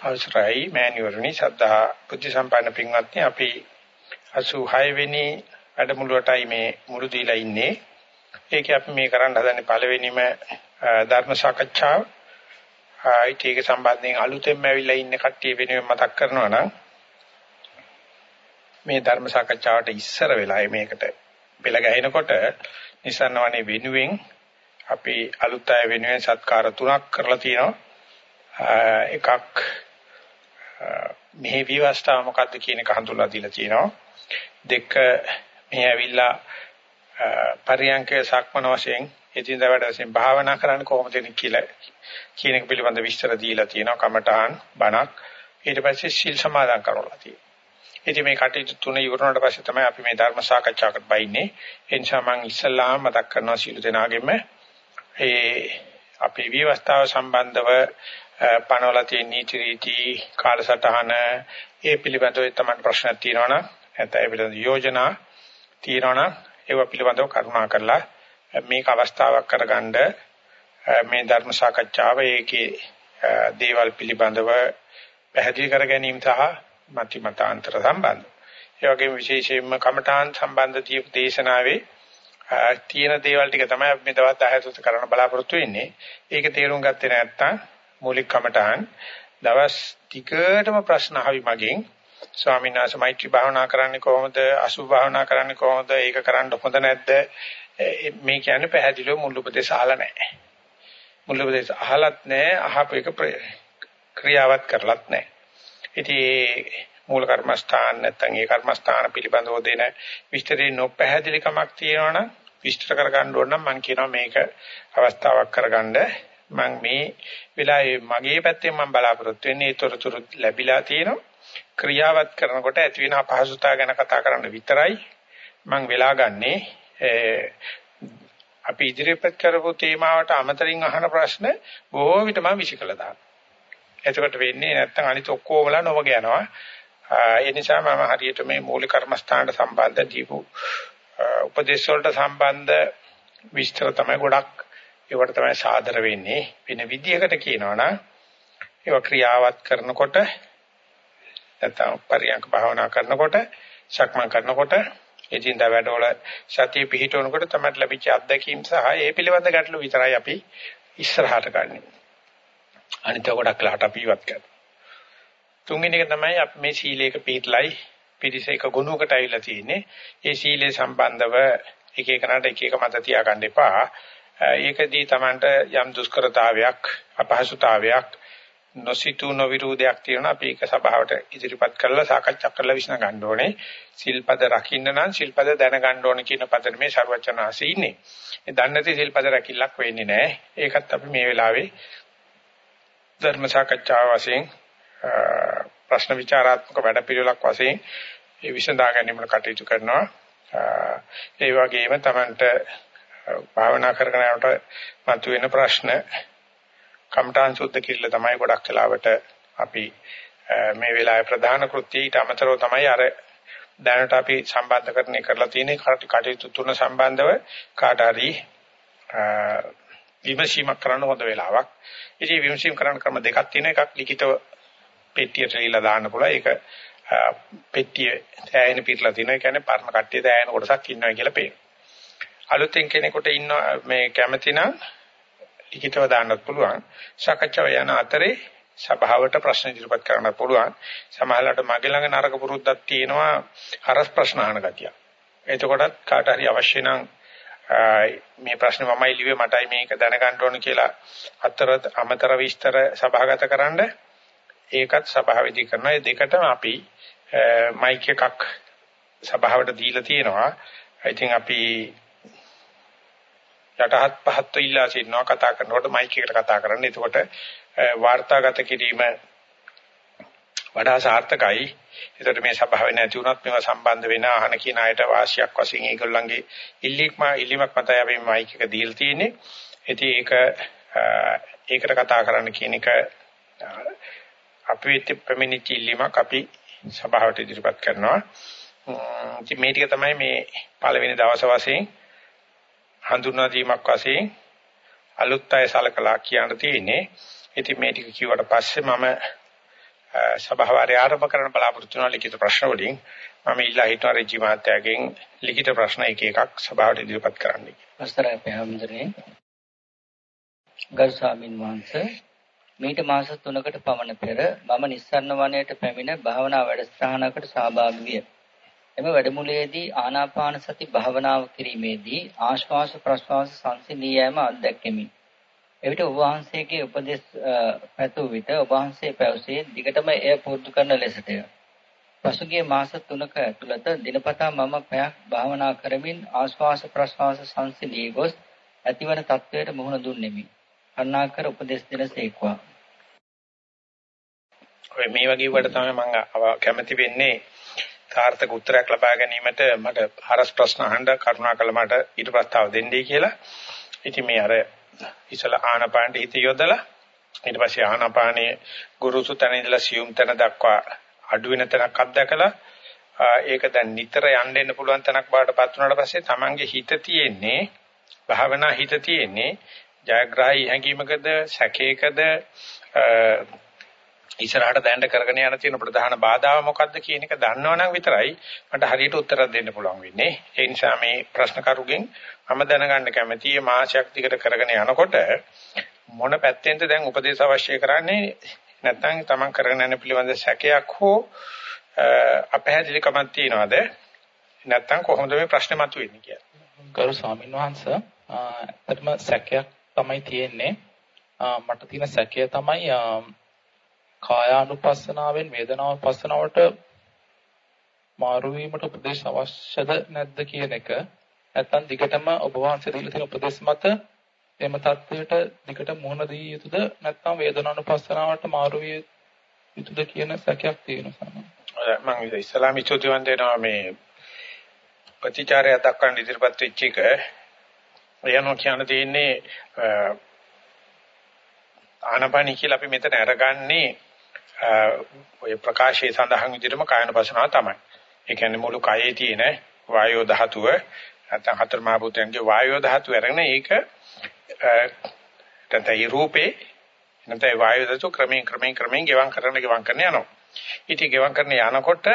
අවසරයි මෑණිවරණි සද්ධා බුද්ධ සම්පන්න පින්වත්නි අපි 86 වෙනි වැඩමුළුවටයි මේ මුළු දීලා ඉන්නේ. ඒකේ අපි මේ කරන්න හදන්නේ පළවෙනිම ධර්ම සාකච්ඡාව. ඒක සම්බන්ධයෙන් අලුතෙන්ම ඇවිල්ලා ඉන්න කට්ටිය වෙනුවෙන් මතක් කරනවා නම් මේ ධර්ම සාකච්ඡාවට ඉස්සර වෙලා මේකට පෙළ ගැහෙනකොට නිසන්වනේ වෙනුවෙන් අපි අලුත් අය වෙනුවෙන් සත්කාර තුනක් කරලා තියෙනවා. එකක් මේ විවස්ථාව මොකද්ද කියන එක හඳුන්වා දීලා තියෙනවා. දෙක මේ ඇවිල්ලා පරියංකේ සක්මන වශයෙන් එදිනදා වැඩ වශයෙන් භාවනා කරන්න කොහොමද කියලා කියන එක පිළිබඳ විස්තර දීලා තියෙනවා. කමඨාන් බණක් ඊට පස්සේ සීල් සමාදන් කරවලා තියෙනවා. ඉතින් මේ කටයුතු තුන ඉවරනට පස්සේ තමයි අපි මේ ධර්ම සාකච්ඡාවකට බයින්නේ. ඒ නිසා මම ඉස්සල්ලාම මතක් කරනවා සීල දෙනාගෙම ඒ අපේ විවස්ථාව සම්බන්ධව පනවලා තියෙන නීති රීති කාලසටහන ඒ පිළිබඳව තමයි ප්‍රශ්න තියෙනවනම් නැත්නම් ඒ පිළිබඳ යෝජනා තියෙනවනම් ඒව පිළිබඳව කරුණා කරලා මේක අවස්ථාවක් කරගන්න මේ ධර්ම සාකච්ඡාව ඒකේ දේවල් පිළිබඳව පැහැදිලි කර ගැනීම සහ මති මතාන්තර සම්බන්ධ. ඒ වගේම විශේෂයෙන්ම කමඨාන් සම්බන්ධ තියපු දේශනාවේ තියෙන දේවල් ටික තමයි අපි මේ දවස් 10 තුත කරන්න බලාපොරොත්තු වෙන්නේ. ඒක තේරුම් ගත්තේ නැත්නම් මූලික කමඨාන්. දවස් ටිකටම ප්‍රශ්න අහවි මගෙන්. ස්වාමීන් වහන්සේ මෛත්‍රී භාවනා කරන්නේ කොහොමද? අසුභ භාවනා කරන්නේ කොහොමද? ඒක කරන්න හොඳ නැද්ද? මේ කියන්නේ පැහැදිලිව මුල් උපදේශ අහලා නැහැ. මුල් උපදේශ අහලත් නැහැ අහපු එක ක්‍රියාවත් කරලත් නැහැ. ඉතින් මූල කර්මස්ථාන නැත්නම් ඒ කර්මස්ථාන පිළිබඳව දෙන විස්තරේ නොපැහැදිලිකමක් තියෙනවනම් විස්තර කරගන්න ඕන නම් මම කියනවා මේක අවස්ථාවක් කරගන්න. මම මේ වෙලාවේ මගේ පැත්තෙන් මම බලාපොරොත්තු වෙන්නේ ඒතරතුරු ලැබිලා තියෙනවා ක්‍රියාවත් කරනකොට ඇති වෙන අපහසුතාව ගැන කතා කරන්න විතරයි මම වෙලා ගන්නෙ අපි ඉදිරිපත් කරපු තේමාවට අමතරින් අහන ප්‍රශ්න බොහෝ විට මම විශ්කලා දානවා. එතකොට වෙන්නේ නැත්තම් අනිත් ඔක්කොමලා නොවග යනවා. ඒ නිසා මම හරියට මේ මූලික කර්මස්ථානට සම්බන්ධ දීපු උපදේශ වලට සම්බන්ධ විස්තර තමයි ගොඩක් ඒවට තමයි සාදර වෙන්නේ වෙන විදියකට කියනවනම් ඒවා ක්‍රියාවත් කරනකොට නැත්නම් පරියන්ක භාවනා කරනකොට සක්මන් කරනකොට එදින්දා වැඩවල සතිය පිහිටවනකොට තමයි ලැබිච්ච අත්දැකීම් සහ ඒ පිළිබඳ ගැටලු විතරයි අපි ඉස්සරහට ගන්නෙ. අනිත් ගොඩක් ලහට අපි ඉවත් කරනවා. තුන්වෙනි එක තමයි අපි මේ සීලයක පිළිපලයි පිරිස එක ගුණයකට ඇවිල්ලා තියෙන්නේ. ඒ සීලේ සම්බන්ධව එක එකනට එක එක මත තියාගන්න එපා. ඒකදී Tamanට යම් දුෂ්කරතාවයක් අපහසුතාවයක් නොසිතු නොවිරුදයක් තියෙනවා අපි ඒක සභාවට ඉදිරිපත් කරලා සාකච්ඡා කරලා විශ්න ගන්න ඕනේ. සිල්පද රකින්න නම් සිල්පද දැනගන්න ඕනේ කියන පදනමේ ਸਰවචනාසී ඉන්නේ. ඒ දන්නති සිල්පද රැකිල්ලක් වෙන්නේ නැහැ. ඒකත් අපි මේ වෙලාවේ ධර්ම සාකච්ඡාව වශයෙන් ප්‍රශ්න විචාරාත්මක වැඩපිළිවෙලක් වශයෙන් ඒ විසඳා ගැනීමට කටයුතු කරනවා. ඒ වගේම Tamanට භාවනා කරගෙන යනකොට මතුවෙන ප්‍රශ්න කම්ඨාන් සුද්ධ කිරිල්ල තමයි ගොඩක් වෙලාවට අපි මේ වෙලාවේ ප්‍රධාන කෘත්‍යය ඊට අමතරව තමයි අර දැනට අපි සම්බන්ධකරණය කරලා තියෙන කටයුතු තුන සම්බන්ධව කාට හරි විමසීමක් කරන්න හොඳ වෙලාවක්. ඉතින් විමසීම් කරන්න ක්‍රම දෙකක් තියෙනවා. එකක් ලිඛිතව පෙට්ටියට ලියලා දාන්න පුළුවන්. ඒක පෙට්ටිය තෑයෙන පිටලා තියෙනවා. ඒ කියන්නේ පරණ කට්ටිය තෑයෙන කොටසක් ඉන්නවා කියලා පේනවා. අලුතෙන් කෙනෙකුට ඉන්න මේ කැමති නම් ලිඛිතව දාන්නත් පුළුවන්. සාකච්ඡාව යන අතරේ සභාවට ප්‍රශ්න ඉදිරිපත් කරන්න පුළුවන්. සමහරවිට මගේ ළඟ නරක පුරුද්දක් තියෙනවා හරස් ප්‍රශ්න අහන ගතිය. එතකොටත් කාට හරි අවශ්‍ය නම් මේ ප්‍රශ්නේ මමයි ලිව්වේ මටයි මේක දැනගන්න ඕන කියලා අතර අමතර විස්තර සභාගත කරන්න ඒකත් සභාවේදී කරනවා. ඒ දෙකටම අපි මයික් එකක් සභාවට දීලා තියෙනවා. ඉතින් අපි යටහත් පහත් ඉල්ලා සිටිනවා කතා කරනකොට මයික් එකට කතා කරන්න. එතකොට වාර්තාගත කිරීම වඩා සාර්ථකයි. ඒකට මේ සභාවේ නැති වුණත් මේවා සම්බන්ධ වෙන අහන කියන අයට වාසියක් වශයෙන් ඒගොල්ලන්ගේ ඉල්ලීමක් ඉල්ලීමක් මතයි අපි මයික් එක දීලා තියෙන්නේ. ඉතින් ඒක ඒකට කතා කරන්න කියන එක අපේ පැමිණිච්ච ඉල්ලීමක් අපි සභාවට ඉදිරිපත් කරනවා. ඉතින් මේ ටික තමයි මේ පළවෙනි දවස් වශයෙන් හඳුනා දීමක් වශයෙන් අලුත් අය සලකලා කියන්න තියෙන්නේ. ඉතින් මේ ටික කිව්වට පස්සේ මම සභාවාරය ආරම්භ කරන්න බලාපොරොත්තු වෙන ලිඛිත ප්‍රශ්න වලින් මම ඉල්ලා හිටන රජි මාත්‍යාගෙන් ලිඛිත ප්‍රශ්න එක එකක් සභාවට ඉදිරිපත් කරන්න. අවසරයි පැහැදිලිනේ. ගරු ස්වාමින් වහන්සේ මීට මාස 3කට පමණ පෙර මම නිස්සරණ වනයේට පැමිණ භාවනා වැඩසටහනකට සහභාගී විය. එම වැඩමුළුවේදී ආනාපාන සති භාවනාව කිරීමේදී ආශ්වාස ප්‍රශ්වාස සංසිඳී යෑම අත්දැක්කෙමි. එවිට ඔබ වහන්සේගේ උපදෙස් පැතුව විට ඔබ වහන්සේ පැවසේ දිගටම එය පුරුදු කරන ලෙසටය. පසුගිය මාස 3ක ඇතුළත දිනපතා මම පැයක් භාවනා කරමින් ආශ්වාස ප්‍රශ්වාස සංසිඳී ගොස් ඇතිවන තත්වයට මුහුණ දුන්නෙමි. කරුණාකර උපදෙස් දෙනසේක්වා. ඔය මේ වගේ වට තමයි මම කැමති වෙන්නේ සාර්ථක උත්තරයක් ලබා ගැනීමට මට හරස් ප්‍රශ්න අහන්න කරුණාකර මට ඊට ප්‍රස්තාව දෙන්නයි කියලා. ඉතින් මේ අර ඉසල ආනපානට හිත යොදලා ඊට පස්සේ ආනාපානයේ ගුරුසු තැන ඉඳලා සියුම් තැන දක්වා අඩු වෙන තැනක් අත්දකලා ඒක දැන් නිතර යන්න එන්න පුළුවන් තැනක් බාටපත් වුණාට පස්සේ Tamange හිත තියෙන්නේ භාවනා හිත තියෙන්නේ ජයග්‍රාහී හැඟීමකද සැකේකද ඉස්සරහට දැනට කරගෙන යන තියෙන ප්‍රධාන බාධාව මොකක්ද කියන එක දන්නවනම් විතරයි මට හරියට උත්තර දෙන්න පුළුවන් වෙන්නේ. ඒ නිසා මේ ප්‍රශ්න කරුගෙන් මම දැනගන්න කැමතියි මාසයක් දිගට කරගෙන යනකොට මොන පැත්තෙන්ද දැන් උපදේශ අවශ්‍ය කරන්නේ නැත්නම් තමන් කරගෙන යන පිළිබඳ සැකයක් හෝ අපහැදිලිකමක් තියනවාද නැත්නම් කොහොමද මේ ප්‍රශ්නේ මතුවෙන්නේ කියලා. ගරු ස්වාමීන් වහන්සේ ඇත්තටම සැකයක් තමයි තියෙන්නේ. මට තියෙන සැකය තමයි කායානුපස්සනාවෙන් වේදනානුපස්සනාවට මාරු වීමට උපදේශ අවශ්‍යද නැද්ද කියන එක. නැත්නම් දිගටම ඔබ වහන්සේ දීලා තියෙන උපදේශ මත එම தත්වයට දිගට මුහුණ දී යුතුද? නැත්නම් වේදනානුපස්සනාවට මාරු විය යුතුද කියන සැකයක් තියෙනවා. මම ඉස්ලාමී චෝදවන් දෙනවා මේ ප්‍රතිචාරය දක්වන ඉදිරිපත් වෙච්ච එක. එයනෝ කියන තියෙන්නේ ආනපනී කියලා අපි මෙතන අරගන්නේ ඔය ප්‍රකාශයේ සඳහන් විදිහටම කායනපසනාව තමයි. ඒ කියන්නේ මුළු කයේ තියෙන වායෝ ධාතුව නැත්නම් හතර මහ භූතයන්ගේ වායෝ ධාතුව අරගෙන ඒක නැත්නම් රූපේ නැත්නම් වායෝ ධාතුව ක්‍රමයෙන් ක්‍රමයෙන් ක්‍රමයෙන් ගෙවම් කරන ගෙවම් කරන යනවා. ඉතින් ගෙවම් කරන යනකොට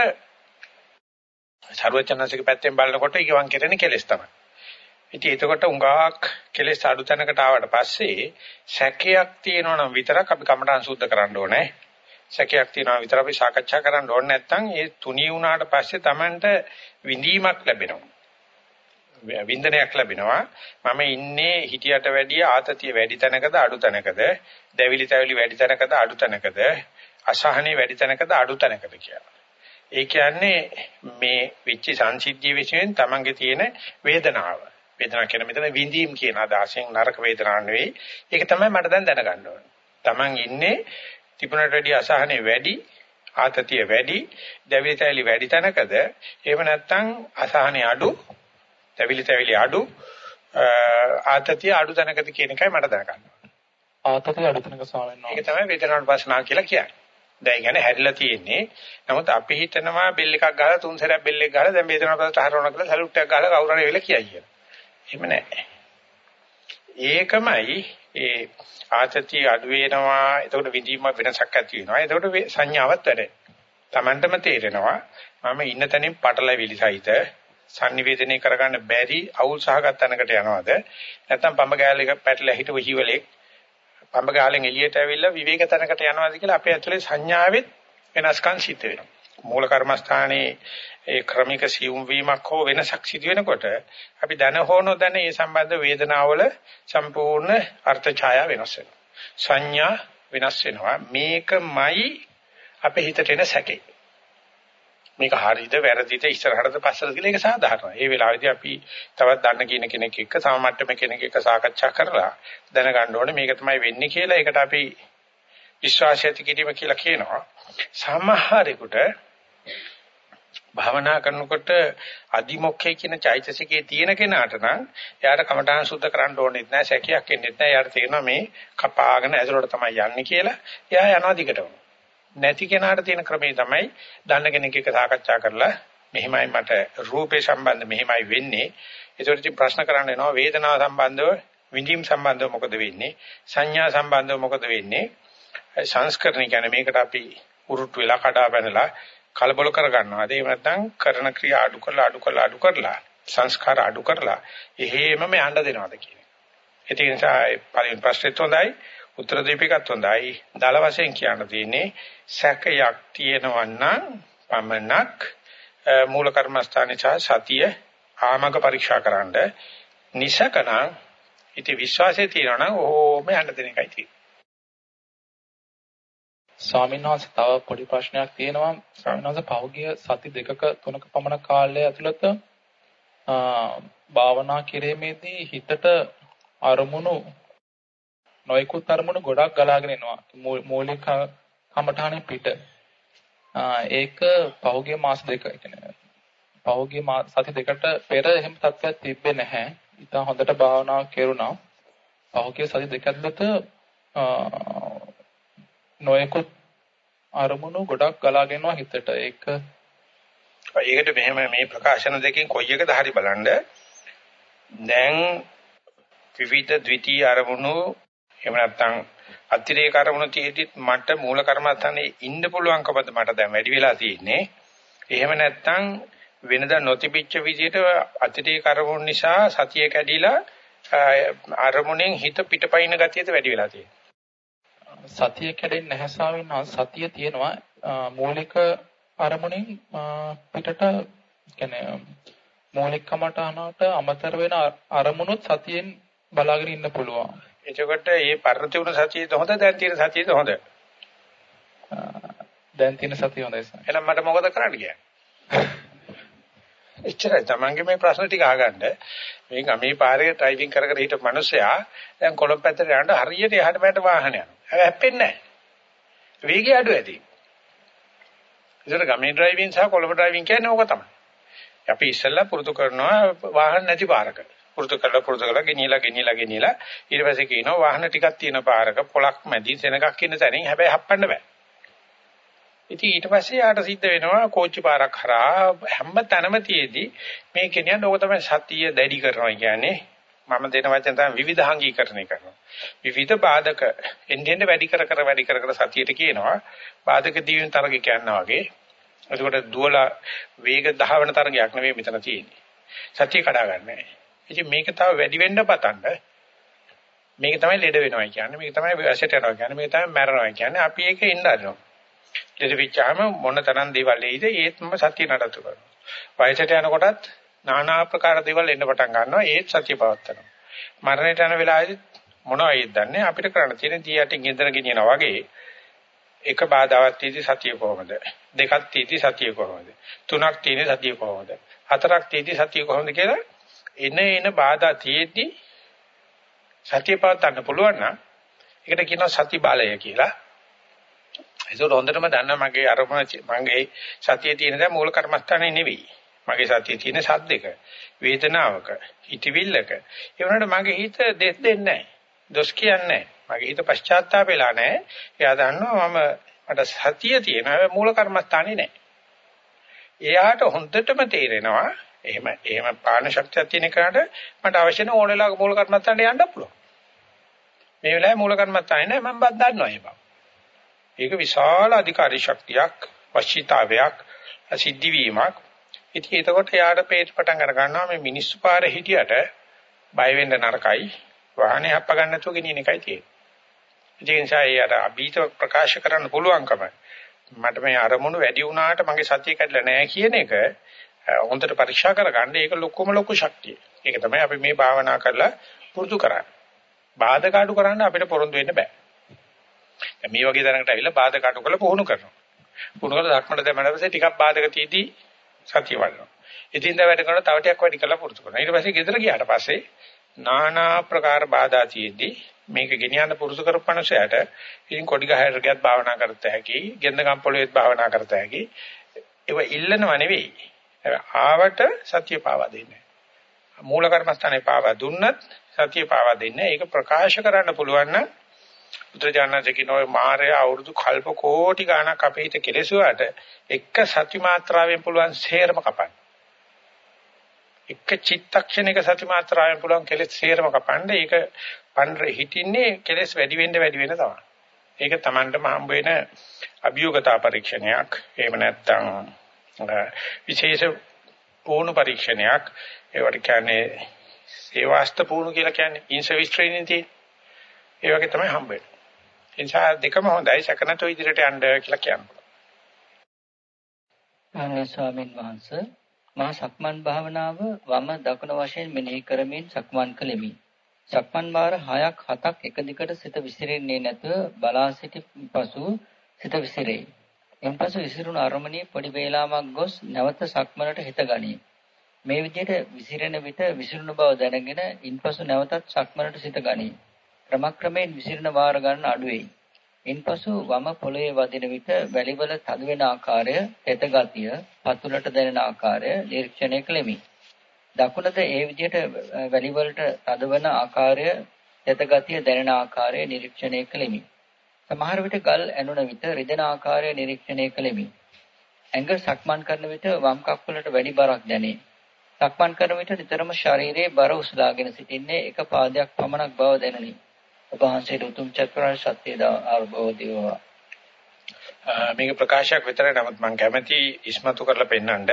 සර්වචනසික පැත්තෙන් බලනකොට ගෙවම් කරන්නේ කෙලස් තමයි. ඉතින් එතකොට උඟාක් කෙලස් අඩු තැනකට ආවට පස්සේ සැකයක් තියෙනවා නම් විතරක් අපි කමඨාන් සුද්ධ කරන්න ඕනේ. සැකයක් තියෙනවා විතර අපි සාකච්ඡා කරන්න ඕනේ නැත්නම් ඒ තුනී වුණාට පස්සේ Tamanට විඳීමක් ලැබෙනවා. වින්දනයක් ලැබෙනවා. මම ඉන්නේ හිටියට වැඩිය ආතතිය වැඩි තැනකද අඩු තැනකද? දැවිලි තැවිලි වැඩි තැනකද අඩු තැනකද? අසහනෙ වැඩි තැනකද අඩු තැනකද කියලා. ඒ කියන්නේ මේ විච්ච සංසිද්ධිය විශ්යෙන් Tamanගේ තියෙන වේදනාව. වේදනාව කියන මෙතන විඳීම් කියන අදහසෙන් නරක වේදනාවක් නෙවෙයි. ඒක තමයි මට දැන් දැනගන්න ඕනේ. Taman ඉන්නේ තිබුණට වැඩිය අසහනෙ වැඩි ආතතිය වැඩි දැවිලි තැවිලි වැඩි තැනකද එහෙම නැත්නම් අසහනෙ අඩු දැවිලි තැවිලි අඩු ආතතිය අඩු තැනකද කියන එකයි මට දැනගන්න ආතතිය අඩු තැනක වහන්සේ ඒක තමයි වේදනානුපස්සනාව කියලා කියන්නේ. දැන් කියන්නේ හැරිලා තියෙන්නේ. නමුත් අපි හිතනවා බෙල් එකක් ගහලා තුන් සැරයක් බෙල් එක ගහලා දැන් වේදනානුපස්සට හරවන කියලා සැලුට් එකක් ගහලා කවුරු හරි වෙලා කියයි කියලා. එහෙම නැහැ ඒකමයි ඒ ආතතිය අඩු වෙනවා. එතකොට විඳීම වෙනසක් ඇති වෙනවා. එතකොට සංඥාවක් වැඩේ. Tamanටම තේරෙනවා මම ඉන්න තැනින් පටලැවිලි සහිත sannivedanaya කරගන්න බැරි අවුල් සහගත තැනකට යනවද? නැත්නම් පඹ ගෑලයක පැටලලා හිටව හිවලෙක් පඹ ගාලෙන් එළියට ඇවිල්ලා විවේක තැනකට යනවද කියලා අපේ ඇතුලේ සංඥාවෙත් වෙනස්කම් සිද්ධ වෙනවා. මූල කර්මස්ථානයේ ඒ ක්‍රමික සියුම් වීමක් හෝ වෙනසක් සිදු වෙනකොට අපි දන හෝ නොදැන ඒ සම්බන්ධ වේදනාවල සම්පූර්ණ අර්ථ ඡායා වෙනස් වෙනවා. සංඥා වෙනස් වෙනවා. මේකමයි අපේ හිතට එන සැකේ. මේක හරියද වැරදිද ඉස්සරහටද පස්සට කියලා ඒක සාධාරණයි. ඒ වෙලාවේදී අපි තවත් දන්න කියන කෙනෙක් එක්ක සමමට්ටම කෙනෙක් එක්ක සාකච්ඡා කරලා දැනගන්න ඕනේ මේක තමයි වෙන්නේ කියලා. ඒකට අපි විශ්වාසය ඇති කිරීම කියලා කියනවා. සමහරෙකුට භාවනා කරනකොට අදිමොක්ඛේ කියන චෛතසිකයේ තියෙන කෙනාට නම් එයාට කමඨාන් සුද්ධ කරන්න ඕනෙත් නැහැ සැකයක් එන්නෙත් නැහැ එයාට තේරෙනවා මේ කපාගෙන ඇතුළට තමයි යන්නේ කියලා එයා යනවා දිගටම. නැති කෙනාට තියෙන ක්‍රමේ තමයි දන්න කෙනෙක් එක්ක සාකච්ඡා කරලා මෙහිමයි මට රූපේ සම්බන්ධ මෙහිමයි වෙන්නේ. ඒකට ප්‍රශ්න කරන්න එනවා වේදනාව සම්බන්ධව විඳීම් සම්බන්ධව මොකද වෙන්නේ සංඥා සම්බන්ධව මොකද වෙන්නේ? සංස්කරණ කියන්නේ මේකට අපි උරුට්ට වෙලා කඩා පැනලා කලබල කර ගන්නවාද එහෙම නැත්නම් කරන ක්‍රියා අඩු කරලා අඩු කරලා අඩු කරලා සංස්කාර අඩු කරලා එහෙමම යන්න දෙනවද කියන එක. ඒ නිසා පළවෙනි ප්‍රශ්නෙත් හොඳයි උත්තර දීපිකත් හොඳයි. දල වශයෙන් කියන්න තියෙන්නේ සැකයක් තියෙනවා නම් පමණක් මූල කර්මස්ථානයේ සතිය ආමග පරීක්ෂා කරන්න නිසකනම් ඉති විශ්වාසය තියෙනවා නම් ඕම යන්න දෙන එකයි තියෙන්නේ. ස්වාමීන් වහන්සේ තව පොඩි ප්‍රශ්නයක් තියෙනවා. ස්වාමීන් වහන්සේ පෞගිය සති දෙකක තුනක පමණ කාලය ඇතුළත භාවනා කිරීමේදී හිතට අරමුණු නොයෙකුත් අරමුණු ගොඩක් ගලාගෙන එනවා. මූලික කමඨානේ පිට. ඒක පෞගිය මාස දෙක කියන්නේ පෞගිය සති දෙකට පෙර එහෙම තත්ත්වයක් තිබ්බේ නැහැ. ඉතින් හොඳට භාවනා කෙරුණා. පහුගිය සති දෙක ඇතුළත නොයෙකුත් අරමුණු ගොඩක් ගලාගෙනවා හිතට. ඒක ඒකට මෙහෙම මේ ප්‍රකාශන දෙකෙන් කොයි එකද හරි බලන්න. දැන් විවිධ ද්විතීයි අරමුණු එහෙම නැත්නම් අතිරේක අරමුණු තියෙද්දිත් මට මූල කර්මස්ථානේ ඉන්න පුළුවන්කමද මට දැන් වැඩි වෙලා තියෙන්නේ. එහෙම නැත්නම් වෙනදා නොතිබිච්ච විදිහට අතිරේක අරමුණු නිසා සතිය කැඩිලා අරමුණෙන් හිත පිටපයින් ගතියද වැඩි වෙලා තියෙනවා. සතිය කැඩෙන්නේ නැහැ ස්වාමීන් වහන්සේ සතිය තියෙනවා මූලික අරමුණෙන් පිටට කියන්නේ මූලික කමටහනට අමතර වෙන අරමුණුත් සතියෙන් බලාගෙන ඉන්න පුළුවන්. එතකොට මේ පරිතිුණ සතියද හොඳ දැන් තියෙන සතියද හොඳ? දැන් තියෙන සතිය හොඳයි සර්. එහෙනම් මට මොකද කරන්න කියන්නේ? එච්චරයි තමන්ගේ මේ ප්‍රශ්න ටික අහගන්න. මේ ගමේ පාරේ ඩ්‍රයිවිං කර කර හිටපු මිනිස්සයා දැන් කොළඹ පැත්තට යනකොට හරියට එහාට මෙහාට වාහන යනවා. හැබැයි හැප්පෙන්නේ නැහැ. වේගය අඩු ඇති. ඒතර ගමේ ඩ්‍රයිවිං සහ කොළඹ ඩ්‍රයිවිං කියන්නේ ඕක තමයි. අපි ඉස්සෙල්ලා පුරුදු කරනවා වාහන නැති පාරක. පුරුදු කරලා පුරුදු කරලා ගෙනියලා ගෙනියලා ගෙනියලා ඊට පස්සේ කියනවා වාහන ටිකක් තියෙන පාරක පොලක් මැදි සෙනගක් ඉන්න තැනින් හැබැයි හප්පන්න බෑ. ඉතින් ඊට පස්සේ යාට සිද්ධ වෙනවා කෝච්චි පාරක් හරහා හැම තැනම තියේදී මේ කියන්නේ ඕක තමයි සතිය දැඩි කරනවා කියන්නේ මම දෙන වචන තමයි විවිධාංගීකරණය කරනවා. විවිධ බාධක එන්නෙන් වැඩි කර කර වැඩි කර කර සතියට කියනවා. බාධක දීවින තරග කියනවා වගේ. එතකොට දුවලා වේග දහවන තරගයක් නෙවෙයි මෙතන තියෙන්නේ. සතිය කඩා ගන්නෑ. ඉතින් මේක තව වැඩි වෙන්න පතන්න මේක තමයි ලෙඩ වෙනවා කියන්නේ. මේක තමයි වැසට යනවා කියන්නේ. මේක තමයි මැරෙනවා කියන්නේ. අපි ඒක ඉන්න අරිනවා. ලෙඩ වෙච්චාම මොන තරම් දේවල් එයිද ඒත්ම සතිය නඩත්තු කරනවා. වයසට යනකොටත් নানা ආකාර දේවල් එන්න පටන් ගන්නවා ඒත් සතිය පවත්නවා. මරණයට යන වෙලාවේදී මොනවයිද දන්නේ අපිට කරන්න තියෙන දී යටින් ගෙදර ගෙනියනා වගේ එක බාධාවක් තියෙදි සතිය කොහොමද? දෙකක් තියෙදි සතිය කොහොමද? තුනක් තියෙදි සතිය කොහොමද? හතරක් තියෙදි සතිය කොහොමද කියලා එන එන බාධා තියෙදි සතිය පවත්වන්න පුළුවන් නම් ඒකට කියනවා සති බලය කියලා. ඒක හොඳටම දන්නා මගේ අරමුණ මගේ සතියේ තියෙන දේ මූල කර්මස්ථානේ නෙවෙයි. මගේ සතියේ තියෙන සද්දක, වේදනාවක, හිතවිල්ලක. ඒ වුණාට මගේ හිත දෙස් දෙන්නේ නැහැ. දොස් කියන්නේ නැහැ. මගේ හිත පශ්චාත්තාප වෙලා නැහැ. එයා දන්නවා මම මට සතිය තියෙන මූල කර්මස්ථානේ නැහැ. එයාට හොඳටම තේරෙනවා එහෙම එහෙම පාන ශක්තියක් තියෙන කෙනාට මට අවශ්‍ය නැ ඕන වෙලාවක මූල කර්මස්ථානට යන්න පුළුවන්. මේ වෙලාවේ මූල කර්මස්ථානේ නැහැ මම බත් දන්නවා ඒ බව. ඒක විශාල අධිකාරී ශක්තියක්, වශීතාවයක්, සිද්ධි වීමක්. ඉතින් එතකොට යාට පේට පටන් අර ගන්නවා මේ මිනිස්සු පාරේ හිටියට බය වෙන්න නරකයි. වාහනේ හප්ප ගන්න නැතුව ගෙනියන එකයි තියෙන්නේ. ඒ නිසා යාට අභීත ප්‍රකාශ කරන්න පුළුවන්කම මට මේ අරමුණු වැඩි වුණාට මගේ සතිය කැඩලා නැහැ කියන එක හොඳට පරීක්ෂා කරගන්න ඒක ලොකුම ලොකු ශක්තිය. ඒක තමයි අපි මේ භාවනා කරලා පුරුදු කරන්නේ. බාධක අඩු කරන්න අපිට පොරොන්දු වෙන්න බෑ. මේ වගේ දැනකට ඇවිල්ලා බාධක අඩු කරලා පුහුණු කරනවා. පුහුණු කරලා ධක්මඩ දැමන පස්සේ ටිකක් බාධක තීදී සතිය වඩනවා. ඉතින් දැන් වැඩ කරනවා තව ටිකක් වැඩි කරලා පුරුදු කරනවා. ඊට පස්සේ ගෙදර ගියාට පස්සේ নানা ප්‍රකාර බාධා තීදී මේක ගෙනියන්න පුරුදු කරපනසයට ඉතින් කොඩි ගහයට ගියත් භාවනා කරත හැකි, ගෙන්දගම් පොළොවේත් භාවනා කරත හැකි. ඒව ඉල්ලනව නෙවෙයි. ආවට සතිය පාවා දෙන්නේ. මූල කර්මස්ථානේ පාවා දුන්නත් සතිය පාවා දෙන්නේ. ඒක ප්‍රකාශ කරන්න පුළුවන් නම් බුදුජානකගේ නෝ මායя අවුරුදු කල්ප කෝටි ගණක් අපේ හිත කෙලෙසුවාට එක සති මාත්‍රාවෙන් පුළුවන් සේරම කපන්න. එක චිත්තක්ෂණයක සති මාත්‍රාවෙන් පුළුවන් කෙලෙස් සේරම කපන්න. ඒක පන්ර හිටින්නේ කෙලෙස් වැඩි වෙන්න වැඩි වෙන තමයි. ඒක Tamanටම හම්බ වෙන අභියෝගතා පරීක්ෂණයක්. එහෙම නැත්නම් විශේෂ පුහුණු පරීක්ෂණයක්. ඒවට කියන්නේ සේවාස්ත පුහුණු කියලා කියන්නේ ඉන් සර්විස් ට්‍රේනින් තියෙන. ඒ වගේ තමයි හම්බ වෙන්නේ. ඒ නිසා දෙකම හොඳයි. සකනතෝ ඉදිරියට යන්න කියලා කියනවා. අනේ ස්වාමින් වහන්සේ මා සක්මන් භාවනාව වම දකුණ වශයෙන් මෙනෙහි කරමින් සක්මන් කළෙමි. සක්මන් වාර 6ක් 7ක් එක දිගට සිත විසිරෙන්නේ නැතුව බලා සිටි පසු සිත විසිරේ. එන්පසු විසිරුණු අරමුණේ පොඩි වේලාවක් ගොස් නැවත සක්මනට හිත ගනී. මේ විදිහට විසිරෙන විට විසිරුණු බව දැනගෙන ඉන්පසු නැවතත් සක්මනට සිත ගනී. ක්‍රමක්‍රමයෙන් විසිරෙන වාර ගන්න අඩු වෙයි. ඉන්පසු වම පොළවේ වදින විට වැලිවල තද වෙන ආකාරය, තෙත ගතිය, පතුලට දැනෙන ආකාරය නිරීක්ෂණය කළෙමි. දකුණද ඒ විදිහට වැලිවලට තදවන ආකාරය, තෙත ගතිය දැනෙන ආකාරය නිරීක්ෂණය කළෙමි. සමහර විට ගල් ඇනුන විට රිදෙන ආකාරය නිරීක්ෂණය කළෙමි. ඇඟ සක්මන් කරන විට වම් කකුලට වැඩි බරක් දැනේ. සක්මන් කරන විට නිතරම ශරීරයේ බර උස්ලාගෙන සිටින්නේ එක පාදයක් පමණක් බව දැනුනි. ඔබ වහන්සේට උතුම් චක්‍රාර්ය සත්‍යය අවබෝධය වේවා. මේක ප්‍රකාශයක් විතරයි නමුත් මම කැමැති ඉස්මතු කරලා පෙන්නන්න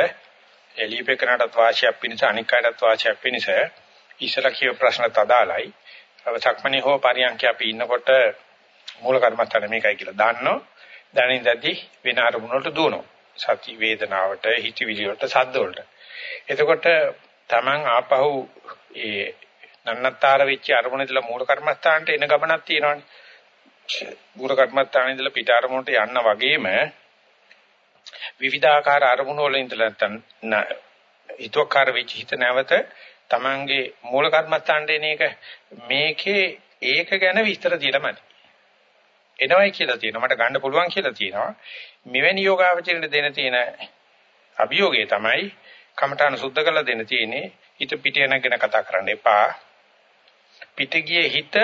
එළියපෙකනටත් වාසියක් පිණිස අනික් අයටත් වාසියක් පිණිස ඉස්සලා කියව ප්‍රශ්නත් අදාළයි. සක්මණේ හෝ පරියන්ක අපි ඉන්නකොට මූල කර්මස්ථාන මේකයි කියලා දන්නෝ. දැනින්දදී වෙන අරමුණ වලට දුවනවා. සති වේදනාවට, හිතවිලි වලට, සද්ද වලට. එතකොට Taman ආපහු ඒ නන්නත්තර වෙච්ච අරමුණ ඉදලා මූල කර්මස්ථානට එන ගමනක් තියෙනවානේ. මූල කර්මස්ථානේ ඉඳලා පිට අරමුණට යන්න වගේම විවිධාකාර අරමුණු වල ඉඳලා නැත්තම් හිතුවක්කාර වෙච්ච හිත නැවත Tamanගේ මූල කර්මස්ථානට එන එක මේකේ ඒක ගැන විස්තර දීලාමයි. එනවයි කියලා තියෙනවා මට ගන්න පුළුවන් කියලා තියෙනවා. මෙවැනි යෝගාවචරයට දෙන තියෙන අභියෝගය තමයි කමඨාන සුද්ධ කරලා දෙන්න තියෙන්නේ හිත පිට යන ගැන කතා කරන්න එපා. පිට ගියේ හිත